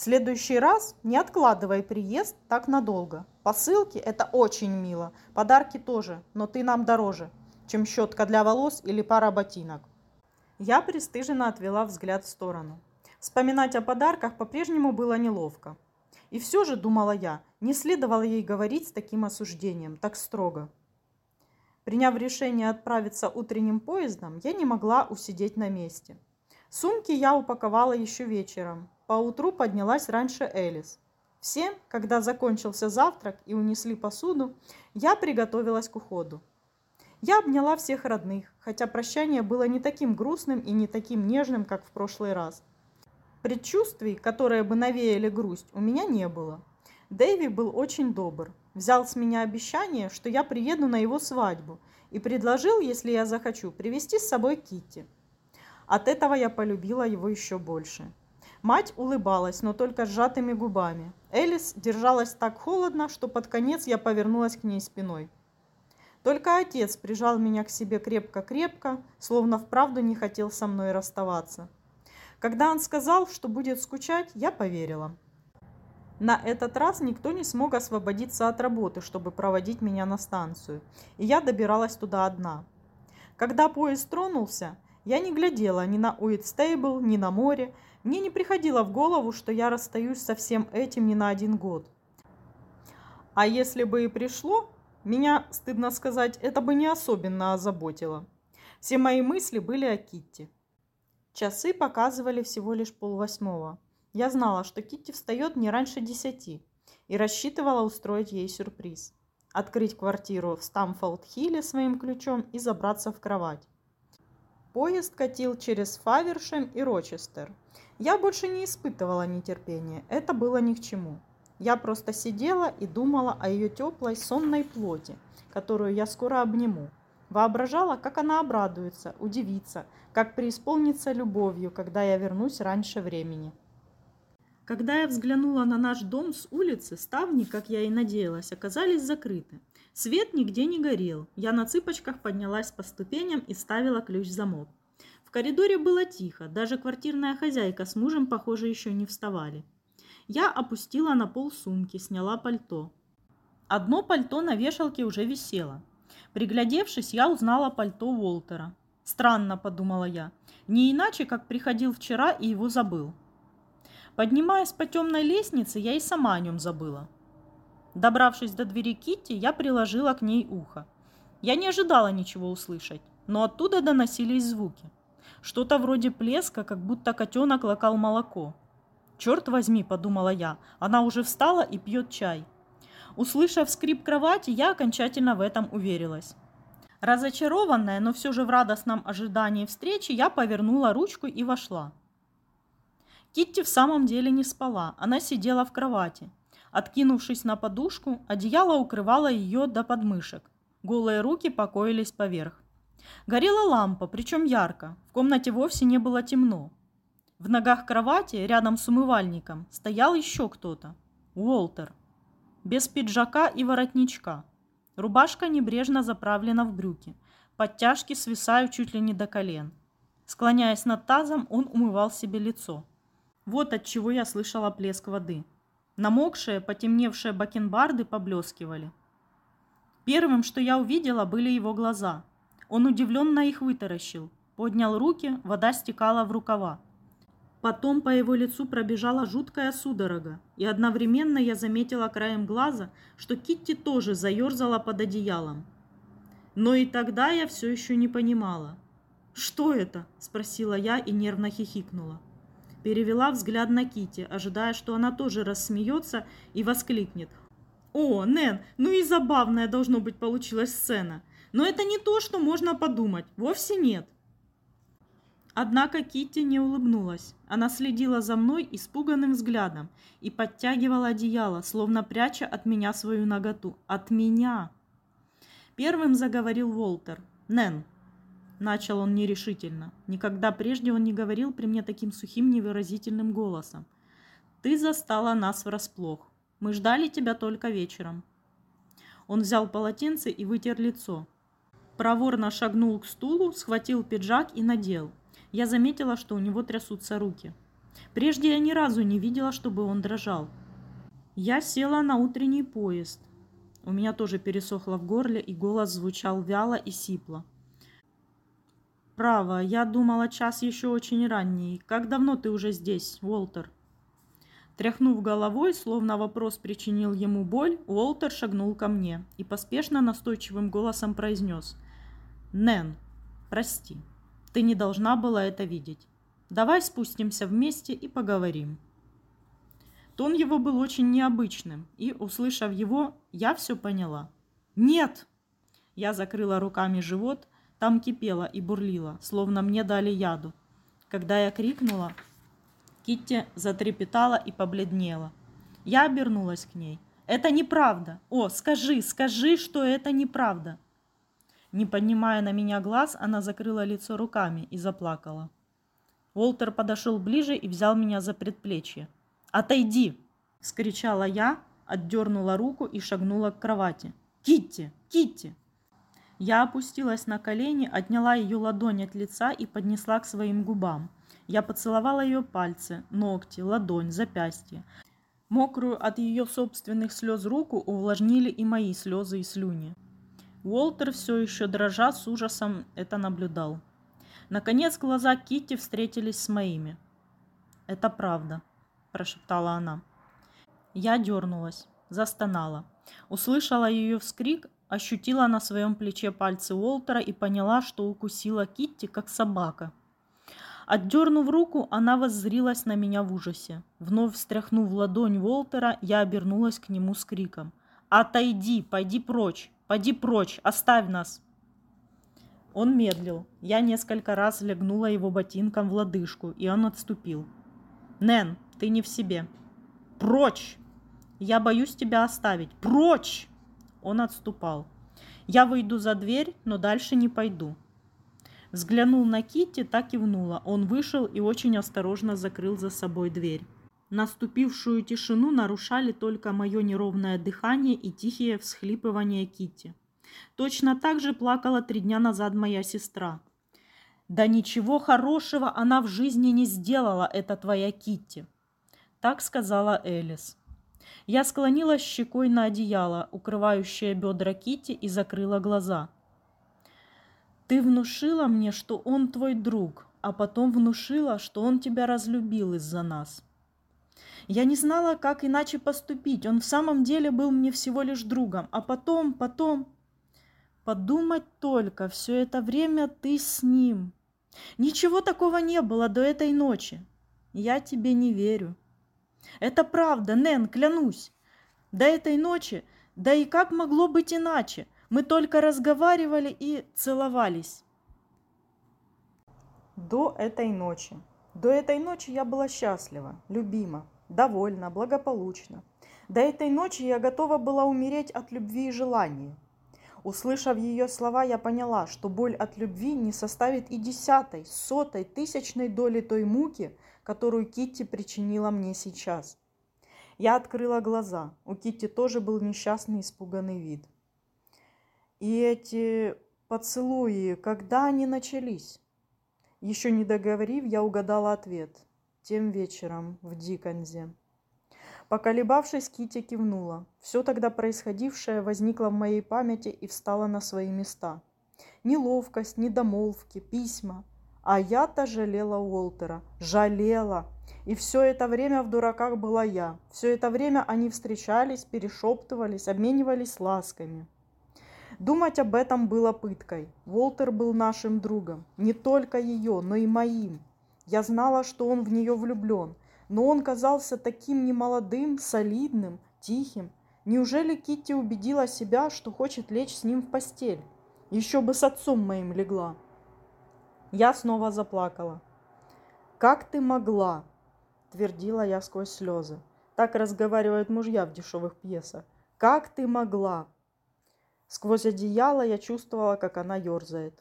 Следующий раз не откладывай приезд так надолго. Посылки – это очень мило, подарки тоже, но ты нам дороже, чем щетка для волос или пара ботинок. Я пристыженно отвела взгляд в сторону. Вспоминать о подарках по-прежнему было неловко. И все же, думала я, не следовало ей говорить с таким осуждением, так строго. Приняв решение отправиться утренним поездом, я не могла усидеть на месте. Сумки я упаковала еще вечером. Поутру поднялась раньше Элис. Все, когда закончился завтрак и унесли посуду, я приготовилась к уходу. Я обняла всех родных, хотя прощание было не таким грустным и не таким нежным, как в прошлый раз. Предчувствий, которые бы навеяли грусть, у меня не было. Дэйви был очень добр. Взял с меня обещание, что я приеду на его свадьбу, и предложил, если я захочу, привезти с собой Китти. От этого я полюбила его еще больше. Мать улыбалась, но только сжатыми губами. Элис держалась так холодно, что под конец я повернулась к ней спиной. Только отец прижал меня к себе крепко-крепко, словно вправду не хотел со мной расставаться. Когда он сказал, что будет скучать, я поверила. На этот раз никто не смог освободиться от работы, чтобы проводить меня на станцию, и я добиралась туда одна. Когда поезд тронулся, я не глядела ни на Уитстейбл, ни на море, мне не приходило в голову, что я расстаюсь со всем этим не на один год. А если бы и пришло, меня, стыдно сказать, это бы не особенно озаботило. Все мои мысли были о Китти. Часы показывали всего лишь полвосьмого. Я знала, что Китти встает не раньше десяти и рассчитывала устроить ей сюрприз. Открыть квартиру в Стамфолд-Хилле своим ключом и забраться в кровать. Поезд катил через Фавершем и Рочестер. Я больше не испытывала нетерпения, это было ни к чему. Я просто сидела и думала о ее теплой сонной плоти, которую я скоро обниму. Воображала, как она обрадуется, удивится, как преисполнится любовью, когда я вернусь раньше времени. Когда я взглянула на наш дом с улицы, ставни, как я и надеялась, оказались закрыты. Свет нигде не горел. Я на цыпочках поднялась по ступеням и ставила ключ в замок. В коридоре было тихо, даже квартирная хозяйка с мужем, похоже, еще не вставали. Я опустила на пол сумки, сняла пальто. Одно пальто на вешалке уже висело. Приглядевшись, я узнала пальто Уолтера. Странно, подумала я. Не иначе, как приходил вчера и его забыл. Поднимаясь по темной лестнице, я и сама о нем забыла. Добравшись до двери Китти, я приложила к ней ухо. Я не ожидала ничего услышать, но оттуда доносились звуки. Что-то вроде плеска, как будто котенок лакал молоко. «Черт возьми», — подумала я, — «она уже встала и пьет чай». Услышав скрип кровати, я окончательно в этом уверилась. Разочарованная, но все же в радостном ожидании встречи, я повернула ручку и вошла. Китти в самом деле не спала, она сидела в кровати. Откинувшись на подушку, одеяло укрывало ее до подмышек. Голые руки покоились поверх. Горела лампа, причем ярко. В комнате вовсе не было темно. В ногах кровати, рядом с умывальником, стоял еще кто-то. Уолтер. Без пиджака и воротничка. Рубашка небрежно заправлена в брюки. Подтяжки свисают чуть ли не до колен. Склоняясь над тазом, он умывал себе лицо. Вот от чего я слышала плеск воды. Намокшие, потемневшие бакенбарды поблескивали. Первым, что я увидела, были его глаза. Он удивленно их вытаращил. Поднял руки, вода стекала в рукава. Потом по его лицу пробежала жуткая судорога, и одновременно я заметила краем глаза, что Китти тоже заерзала под одеялом. Но и тогда я все еще не понимала. «Что это?» – спросила я и нервно хихикнула. Перевела взгляд на Кити, ожидая, что она тоже рассмеется и воскликнет. «О, Нэн, ну и забавная должно быть получилась сцена. Но это не то, что можно подумать. Вовсе нет». Однако Китти не улыбнулась. Она следила за мной испуганным взглядом и подтягивала одеяло, словно пряча от меня свою наготу. От меня! Первым заговорил Волтер. «Нэн, Начал он нерешительно. Никогда прежде он не говорил при мне таким сухим невыразительным голосом. «Ты застала нас врасплох. Мы ждали тебя только вечером». Он взял полотенце и вытер лицо. Проворно шагнул к стулу, схватил пиджак и надел. Я заметила, что у него трясутся руки. Прежде я ни разу не видела, чтобы он дрожал. Я села на утренний поезд. У меня тоже пересохло в горле, и голос звучал вяло и сипло. «Право, я думала, час еще очень ранний. Как давно ты уже здесь, Уолтер?» Тряхнув головой, словно вопрос причинил ему боль, Уолтер шагнул ко мне и поспешно настойчивым голосом произнес. «Нэн, прости, ты не должна была это видеть. Давай спустимся вместе и поговорим». Тон его был очень необычным, и, услышав его, я все поняла. «Нет!» Я закрыла руками живот, там кипело и бурлило, словно мне дали яду. Когда я крикнула, Китти затрепетала и побледнела. Я обернулась к ней. «Это неправда! О, скажи, скажи, что это неправда!» Не поднимая на меня глаз, она закрыла лицо руками и заплакала. Уолтер подошел ближе и взял меня за предплечье. «Отойди!» – вскричала я, отдернула руку и шагнула к кровати. «Китти! Китти!» Я опустилась на колени, отняла ее ладонь от лица и поднесла к своим губам. Я поцеловала ее пальцы, ногти, ладонь, запястье. Мокрую от ее собственных слез руку увлажнили и мои слезы и слюни. Уолтер все еще дрожа с ужасом это наблюдал. Наконец глаза Китти встретились с моими. «Это правда», – прошептала она. Я дернулась, застонала. Услышала ее вскрик, ощутила на своем плече пальцы Уолтера и поняла, что укусила Китти, как собака. Отдернув руку, она воззрилась на меня в ужасе. Вновь встряхнув ладонь Уолтера, я обернулась к нему с криком. «Отойди, пойди прочь! Пойди прочь, оставь нас!» Он медлил. Я несколько раз легнула его ботинком в лодыжку, и он отступил. «Нэн, ты не в себе!» «Прочь! Я боюсь тебя оставить! Прочь!» Он отступал. «Я выйду за дверь, но дальше не пойду». Взглянул на Китти, так и внула. Он вышел и очень осторожно закрыл за собой дверь. Наступившую тишину нарушали только мое неровное дыхание и тихие всхлипывания Китти. Точно так же плакала три дня назад моя сестра. Да ничего хорошего она в жизни не сделала, это твоя Китти. Так сказала Элис. Я склонилась щекой на одеяло, укрывающее бедра Китти, и закрыла глаза. Ты внушила мне, что он твой друг, а потом внушила, что он тебя разлюбил из-за нас. Я не знала, как иначе поступить. Он в самом деле был мне всего лишь другом. А потом, потом... Подумать только, все это время ты с ним. Ничего такого не было до этой ночи. Я тебе не верю. Это правда, Нэн, клянусь. До этой ночи, да и как могло быть иначе? Мы только разговаривали и целовались. До этой ночи. До этой ночи я была счастлива, любима, довольна, благополучна. До этой ночи я готова была умереть от любви и желания. Услышав ее слова, я поняла, что боль от любви не составит и десятой, сотой, тысячной доли той муки, которую Китти причинила мне сейчас. Я открыла глаза. У Китти тоже был несчастный, испуганный вид. И эти поцелуи, когда они начались? Еще не договорив, я угадала ответ. Тем вечером в Диконзе. Поколебавшись, Кити кивнула. Все тогда происходившее возникло в моей памяти и встало на свои места. Неловкость, недомолвки, письма. А я-то жалела Уолтера. Жалела. И все это время в дураках была я. Все это время они встречались, перешептывались, обменивались ласками. Думать об этом было пыткой. Уолтер был нашим другом. Не только ее, но и моим. Я знала, что он в нее влюблен но он казался таким немолодым, солидным, тихим. Неужели Китти убедила себя, что хочет лечь с ним в постель? Еще бы с отцом моим легла. Я снова заплакала. «Как ты могла?» – твердила я сквозь слезы. Так разговаривают мужья в дешевых пьесах. «Как ты могла?» Сквозь одеяло я чувствовала, как она ерзает.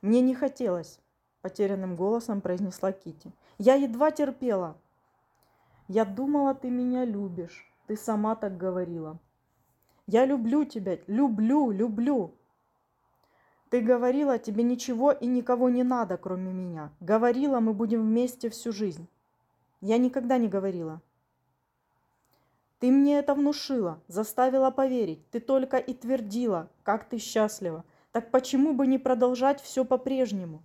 «Мне не хотелось», – потерянным голосом произнесла Кити. «Я едва терпела. Я думала, ты меня любишь. Ты сама так говорила. Я люблю тебя, люблю, люблю. Ты говорила, тебе ничего и никого не надо, кроме меня. Говорила, мы будем вместе всю жизнь. Я никогда не говорила. Ты мне это внушила, заставила поверить. Ты только и твердила, как ты счастлива. Так почему бы не продолжать все по-прежнему?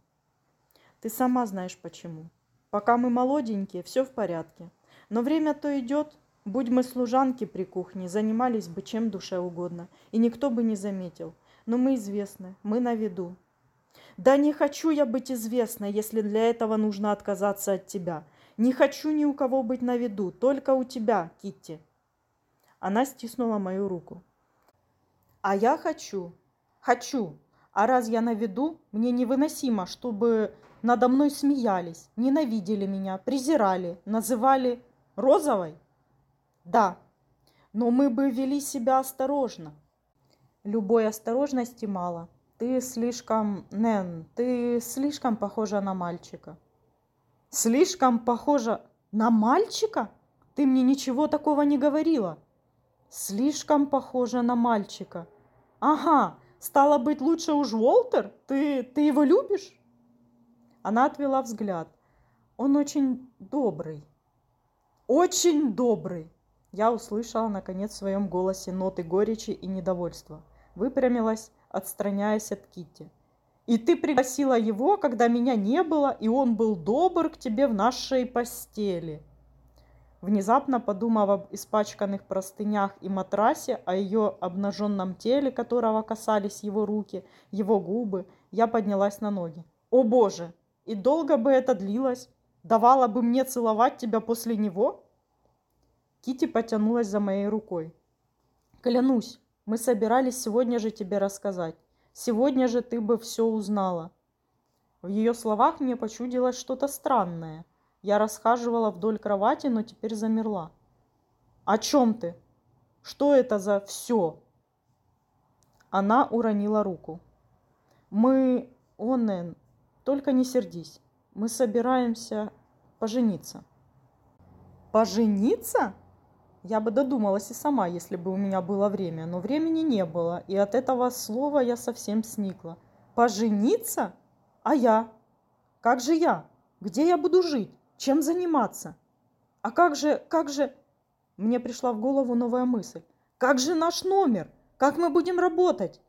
Ты сама знаешь почему. Пока мы молоденькие, все в порядке. Но время то идет, будь мы служанки при кухне, занимались бы чем душе угодно, и никто бы не заметил. Но мы известны, мы на виду. Да не хочу я быть известной, если для этого нужно отказаться от тебя. Не хочу ни у кого быть на виду, только у тебя, Китти. Она стиснула мою руку. А я хочу. Хочу. А раз я на виду, мне невыносимо, чтобы надо мной смеялись, ненавидели меня, презирали, называли розовой. Да, но мы бы вели себя осторожно. Любой осторожности мало. Ты слишком, Нэн, ты слишком похожа на мальчика. Слишком похожа на мальчика? Ты мне ничего такого не говорила. Слишком похожа на мальчика. Ага, стало быть, лучше уж Уолтер? Ты, ты его любишь? Она отвела взгляд. Он очень добрый. Очень добрый. Я услышала, наконец, в своем голосе ноты горечи и недовольства. Выпрямилась, отстраняясь от Кити. И ты пригласила его, когда меня не было, и он был добр к тебе в нашей постели. Внезапно подумав об испачканных простынях и матрасе, о ее обнаженном теле, которого касались его руки, его губы, я поднялась на ноги. «О боже! И долго бы это длилось? Давала бы мне целовать тебя после него?» Кити потянулась за моей рукой. «Клянусь, мы собирались сегодня же тебе рассказать. Сегодня же ты бы все узнала». В ее словах мне почудилось что-то странное – я расхаживала вдоль кровати, но теперь замерла. «О чем ты? Что это за все?» Она уронила руку. «Мы, Онен, только не сердись. Мы собираемся пожениться». «Пожениться?» Я бы додумалась и сама, если бы у меня было время, но времени не было, и от этого слова я совсем сникла. «Пожениться? А я? Как же я? Где я буду жить? Чем заниматься? А как же, как же... Мне пришла в голову новая мысль. Как же наш номер? Как мы будем работать?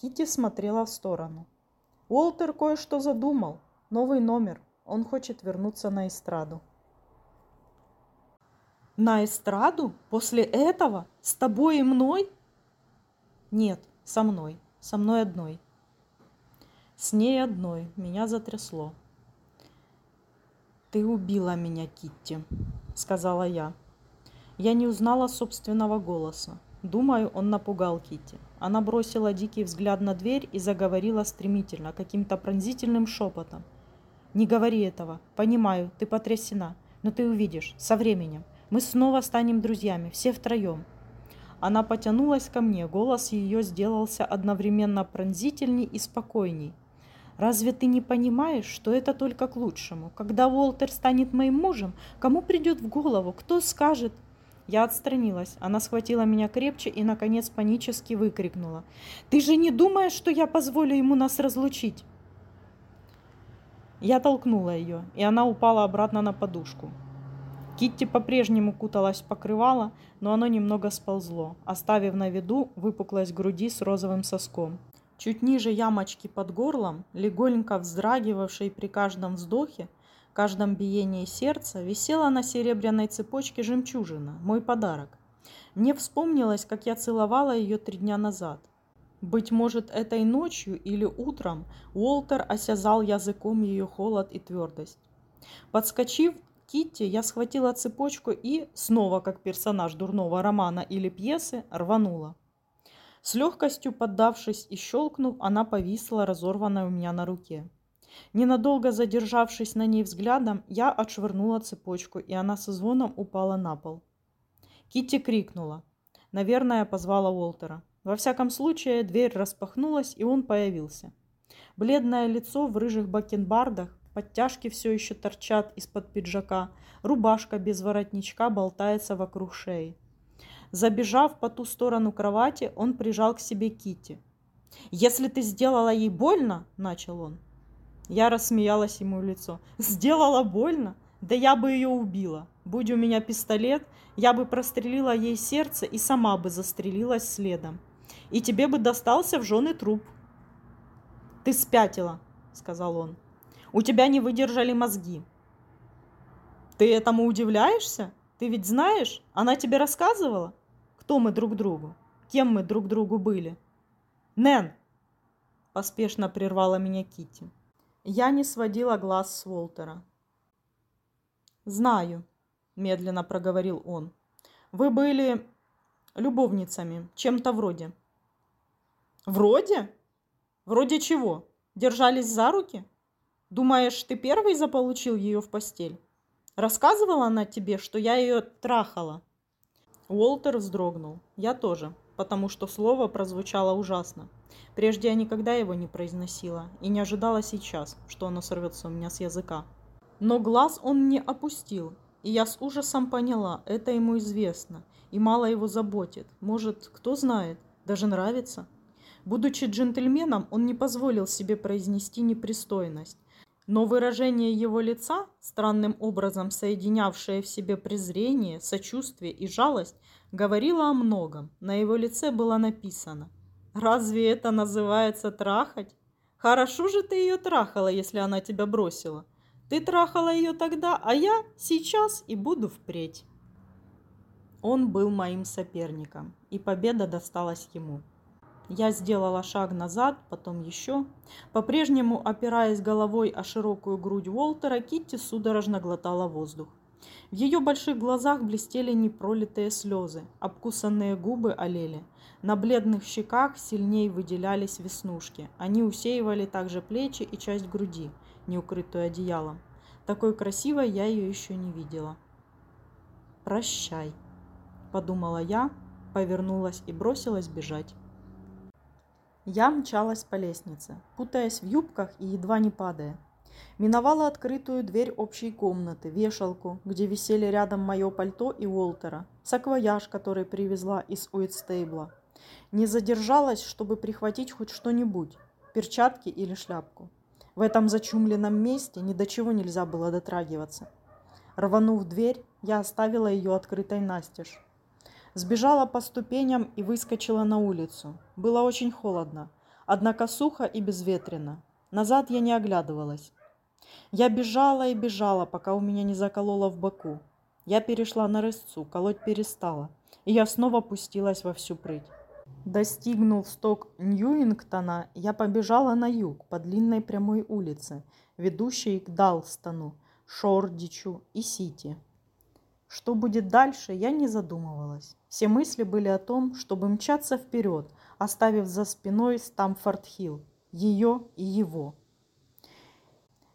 Кити смотрела в сторону. Уолтер кое-что задумал. Новый номер. Он хочет вернуться на эстраду. На эстраду? После этого? С тобой и мной? Нет, со мной. Со мной одной. С ней одной. Меня затрясло. «Ты убила меня, Китти», — сказала я. Я не узнала собственного голоса. Думаю, он напугал Китти. Она бросила дикий взгляд на дверь и заговорила стремительно, каким-то пронзительным шепотом. «Не говори этого. Понимаю, ты потрясена. Но ты увидишь, со временем. Мы снова станем друзьями, все втроем». Она потянулась ко мне, голос ее сделался одновременно пронзительней и спокойней. Разве ты не понимаешь, что это только к лучшему? Когда Уолтер станет моим мужем, кому придет в голову, кто скажет? Я отстранилась. Она схватила меня крепче и, наконец, панически выкрикнула. «Ты же не думаешь, что я позволю ему нас разлучить?» Я толкнула ее, и она упала обратно на подушку. Китти по-прежнему куталась в покрывало, но оно немного сползло, оставив на виду выпуклость груди с розовым соском. Чуть ниже ямочки под горлом, легонько вздрагивавшей при каждом вздохе, каждом биении сердца, висела на серебряной цепочке жемчужина, мой подарок. Мне вспомнилось, как я целовала ее три дня назад. Быть может, этой ночью или утром Уолтер осязал языком ее холод и твердость. Подскочив Китти, я схватила цепочку и, снова как персонаж дурного романа или пьесы, рванула. С легкостью поддавшись и щелкнув, она повисла, разорванная у меня на руке. Ненадолго задержавшись на ней взглядом, я отшвырнула цепочку, и она со звоном упала на пол. Китти крикнула. Наверное, позвала Уолтера. Во всяком случае, дверь распахнулась, и он появился. Бледное лицо в рыжих бакенбардах, подтяжки все еще торчат из-под пиджака, рубашка без воротничка болтается вокруг шеи. Забежав по ту сторону кровати, он прижал к себе Кити. «Если ты сделала ей больно», — начал он. Я рассмеялась ему в лицо. «Сделала больно? Да я бы ее убила. Будь у меня пистолет, я бы прострелила ей сердце и сама бы застрелилась следом. И тебе бы достался в жены труп». «Ты спятила», — сказал он. «У тебя не выдержали мозги». «Ты этому удивляешься? Ты ведь знаешь, она тебе рассказывала?» кто мы друг другу, кем мы друг другу были. Нэн! Поспешно прервала меня Кити. Я не сводила глаз с Волтера. Знаю, медленно проговорил он. Вы были любовницами, чем-то вроде. Вроде? Вроде чего? Держались за руки? Думаешь, ты первый заполучил ее в постель? Рассказывала она тебе, что я ее трахала?» Уолтер вздрогнул. Я тоже, потому что слово прозвучало ужасно. Прежде я никогда его не произносила и не ожидала сейчас, что оно сорвется у меня с языка. Но глаз он не опустил, и я с ужасом поняла, это ему известно, и мало его заботит. Может, кто знает, даже нравится. Будучи джентльменом, он не позволил себе произнести непристойность. Но выражение его лица, странным образом соединявшее в себе презрение, сочувствие и жалость, говорило о многом. На его лице было написано «Разве это называется трахать? Хорошо же ты ее трахала, если она тебя бросила. Ты трахала ее тогда, а я сейчас и буду впредь». Он был моим соперником, и победа досталась ему. Я сделала шаг назад, потом еще. По-прежнему, опираясь головой о широкую грудь Уолтера, Китти судорожно глотала воздух. В ее больших глазах блестели непролитые слезы, обкусанные губы олели. На бледных щеках сильнее выделялись веснушки. Они усеивали также плечи и часть груди, не укрытую одеялом. Такой красивой я ее еще не видела. «Прощай», — подумала я, повернулась и бросилась бежать. Я мчалась по лестнице, путаясь в юбках и едва не падая. Миновала открытую дверь общей комнаты, вешалку, где висели рядом мое пальто и Уолтера, саквояж, который привезла из Уитстейбла. Не задержалась, чтобы прихватить хоть что-нибудь, перчатки или шляпку. В этом зачумленном месте ни до чего нельзя было дотрагиваться. Рванув дверь, я оставила ее открытой настежь. Сбежала по ступеням и выскочила на улицу. Было очень холодно, однако сухо и безветренно. Назад я не оглядывалась. Я бежала и бежала, пока у меня не закололо в боку. Я перешла на рысцу, колоть перестала, и я снова пустилась во всю прыть. Достигнув сток Ньюингтона, я побежала на юг по длинной прямой улице, ведущей к Далстону, Шордичу и Сити. Что будет дальше, я не задумывалась. Все мысли были о том, чтобы мчаться вперед, оставив за спиной Стамфорд-Хилл, ее и его.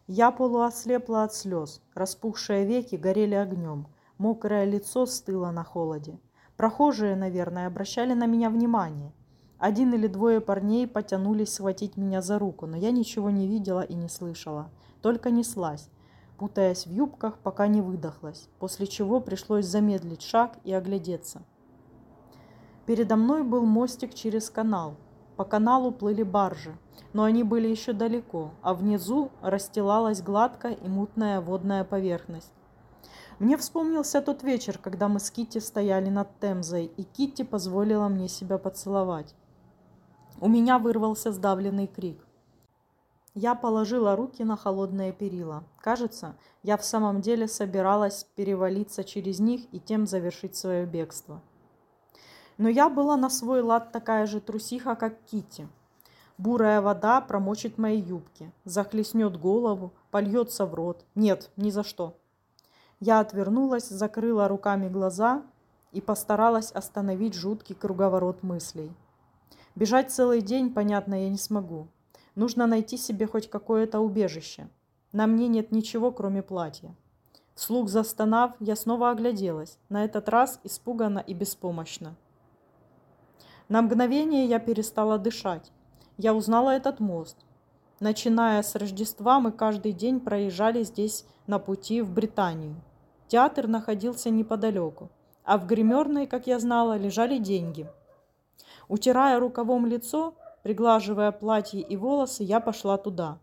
Я полуослепла от слез, распухшие веки горели огнем, мокрое лицо стыло на холоде. Прохожие, наверное, обращали на меня внимание. Один или двое парней потянулись схватить меня за руку, но я ничего не видела и не слышала, только неслась, путаясь в юбках, пока не выдохлась, после чего пришлось замедлить шаг и оглядеться. Передо мной был мостик через канал. По каналу плыли баржи, но они были еще далеко, а внизу расстилалась гладкая и мутная водная поверхность. Мне вспомнился тот вечер, когда мы с Китти стояли над Темзой, и Китти позволила мне себя поцеловать. У меня вырвался сдавленный крик. Я положила руки на холодное перила. Кажется, я в самом деле собиралась перевалиться через них и тем завершить свое бегство. Но я была на свой лад такая же трусиха, как Кити. Бурая вода промочит мои юбки, захлестнет голову, польется в рот. Нет, ни за что. Я отвернулась, закрыла руками глаза и постаралась остановить жуткий круговорот мыслей. Бежать целый день, понятно, я не смогу. Нужно найти себе хоть какое-то убежище. На мне нет ничего, кроме платья. Вслух застонав, я снова огляделась, на этот раз испуганно и беспомощно. На мгновение я перестала дышать. Я узнала этот мост. Начиная с Рождества, мы каждый день проезжали здесь на пути в Британию. Театр находился неподалеку, а в гримерной, как я знала, лежали деньги. Утирая рукавом лицо, Приглаживая платье и волосы, я пошла туда.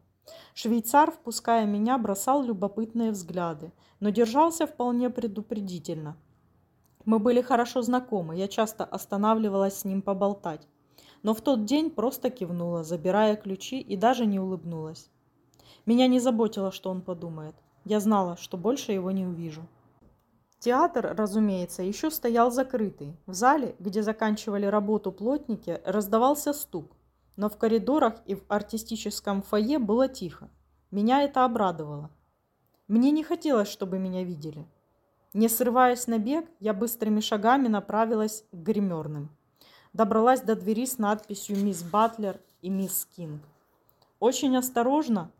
Швейцар, впуская меня, бросал любопытные взгляды, но держался вполне предупредительно. Мы были хорошо знакомы, я часто останавливалась с ним поболтать. Но в тот день просто кивнула, забирая ключи, и даже не улыбнулась. Меня не заботило, что он подумает. Я знала, что больше его не увижу. Театр, разумеется, еще стоял закрытый. В зале, где заканчивали работу плотники, раздавался стук но в коридорах и в артистическом фойе было тихо. Меня это обрадовало. Мне не хотелось, чтобы меня видели. Не срываясь на бег, я быстрыми шагами направилась к гримерным. добралась до двери с надписью «Мисс Батлер» и «Мисс Кинг». Очень осторожно,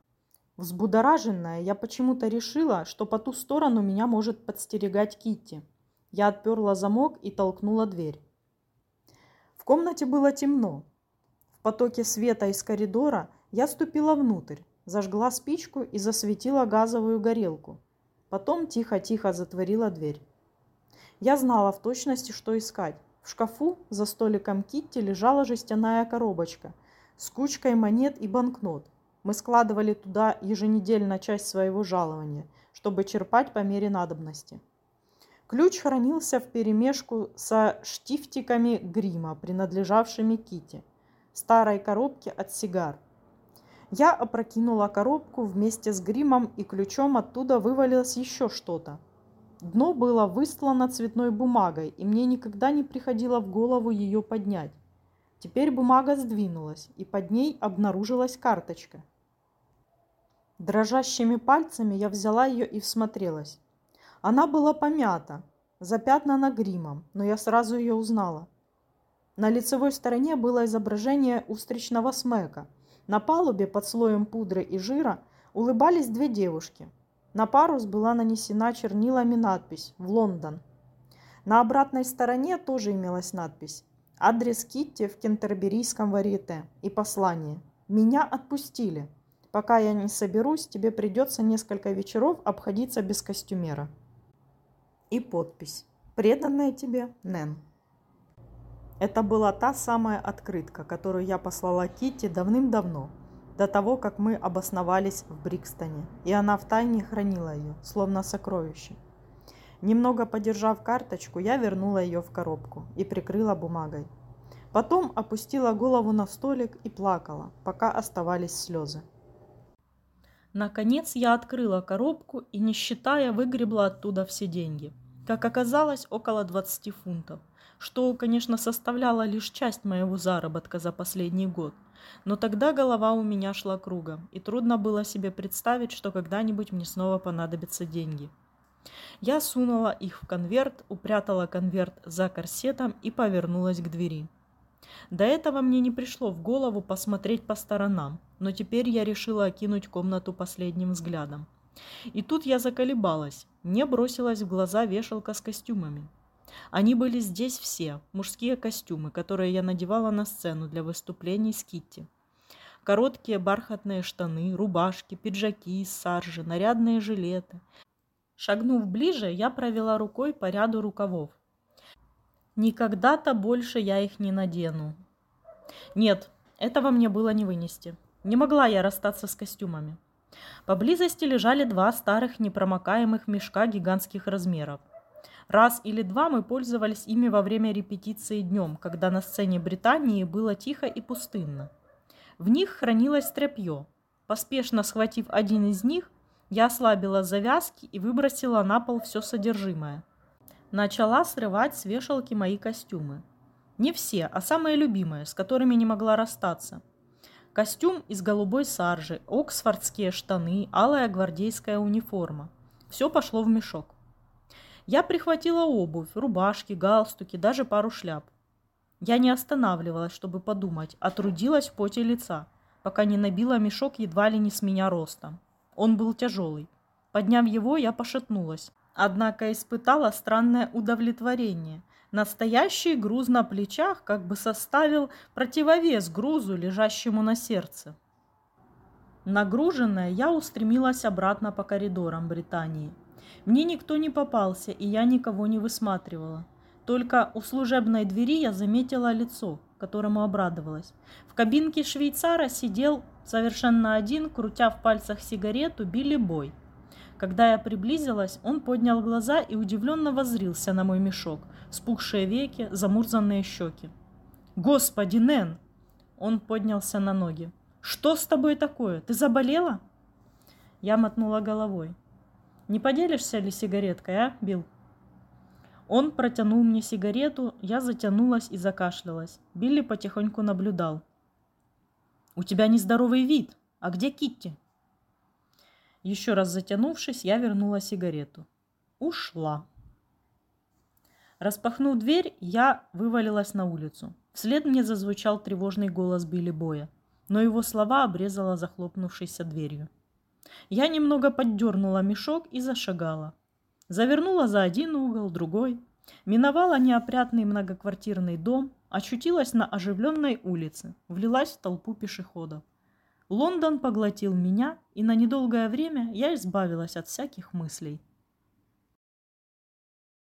взбудораженная, я почему-то решила, что по ту сторону меня может подстерегать Китти. Я отперла замок и толкнула дверь. В комнате было темно. Потоке света из коридора я ступила внутрь, зажгла спичку и засветила газовую горелку. Потом тихо-тихо затворила дверь. Я знала в точности, что искать. В шкафу за столиком Китти лежала жестяная коробочка с кучкой монет и банкнот. Мы складывали туда еженедельно часть своего жалования, чтобы черпать по мере надобности. Ключ хранился в перемешку со штифтиками грима, принадлежавшими Кити, старой коробке от сигар. Я опрокинула коробку вместе с гримом, и ключом оттуда вывалилось еще что-то – Дно было выстлано цветной бумагой, и мне никогда не приходило в голову ее поднять. Теперь бумага сдвинулась, и под ней обнаружилась карточка. Дрожащими пальцами я взяла ее и всмотрелась. Она была помята, запятнана гримом, но я сразу ее узнала. На лицевой стороне было изображение устричного смека. На палубе под слоем пудры и жира улыбались две девушки – на парус была нанесена чернилами надпись «В Лондон». На обратной стороне тоже имелась надпись «Адрес Китти в Кентерберийском варьете» и послание «Меня отпустили. Пока я не соберусь, тебе придется несколько вечеров обходиться без костюмера». И подпись «Преданная тебе Нэн». Это была та самая открытка, которую я послала Китти давным-давно – до того, как мы обосновались в Брикстоне, и она втайне хранила ее, словно сокровище. Немного подержав карточку, я вернула ее в коробку и прикрыла бумагой. Потом опустила голову на столик и плакала, пока оставались слезы. Наконец я открыла коробку и, не считая, выгребла оттуда все деньги. Как оказалось, около 20 фунтов, что, конечно, составляло лишь часть моего заработка за последний год – но тогда голова у меня шла кругом, и трудно было себе представить, что когда-нибудь мне снова понадобятся деньги. Я сунула их в конверт, упрятала конверт за корсетом и повернулась к двери. До этого мне не пришло в голову посмотреть по сторонам, но теперь я решила окинуть комнату последним взглядом. И тут я заколебалась. Мне бросилась в глаза вешалка с костюмами. Они были здесь все, мужские костюмы, которые я надевала на сцену для выступлений с Китти. Короткие бархатные штаны, рубашки, пиджаки саржи, нарядные жилеты. Шагнув ближе, я провела рукой по ряду рукавов. Никогда-то больше я их не надену. Нет, этого мне было не вынести. Не могла я расстаться с костюмами. Поблизости лежали два старых непромокаемых мешка гигантских размеров. Раз или два мы пользовались ими во время репетиции днем, когда на сцене Британии было тихо и пустынно. В них хранилось тряпье. Поспешно схватив один из них, я ослабила завязки и выбросила на пол все содержимое. Начала срывать с вешалки мои костюмы. Не все, а самые любимые, с которыми не могла расстаться. Костюм из голубой саржи, оксфордские штаны, алая гвардейская униформа. Все пошло в мешок. Я прихватила обувь, рубашки, галстуки, даже пару шляп. Я не останавливалась, чтобы подумать, а трудилась в поте лица, пока не набила мешок едва ли не с меня ростом. Он был тяжелый. Подняв его, я пошатнулась. Однако испытала странное удовлетворение. Настоящий груз на плечах как бы составил противовес грузу, лежащему на сердце. Нагруженная, я устремилась обратно по коридорам Британии. Мне никто не попался, и я никого не высматривала. Только у служебной двери я заметила лицо, которому обрадовалась. В кабинке швейцара сидел совершенно один, крутя в пальцах сигарету, Билли Бой. Когда я приблизилась, он поднял глаза и удивленно воззрился на мой мешок, спухшие веки, замурзанные щеки. «Господи, Нэн!» Он поднялся на ноги. «Что с тобой такое? Ты заболела?» Я мотнула головой. Не поделишься ли сигареткой, а, Билл? Он протянул мне сигарету, я затянулась и закашлялась. Билли потихоньку наблюдал. «У тебя нездоровый вид. А где Китти?» Еще раз затянувшись, я вернула сигарету. Ушла. Распахнув дверь, я вывалилась на улицу. Вслед мне зазвучал тревожный голос Билли Боя, но его слова обрезала захлопнувшейся дверью. Я немного поддернула мешок и зашагала. Завернула за один угол, другой. Миновала неопрятный многоквартирный дом, очутилась на оживленной улице, влилась в толпу пешеходов. Лондон поглотил меня, и на недолгое время я избавилась от всяких мыслей –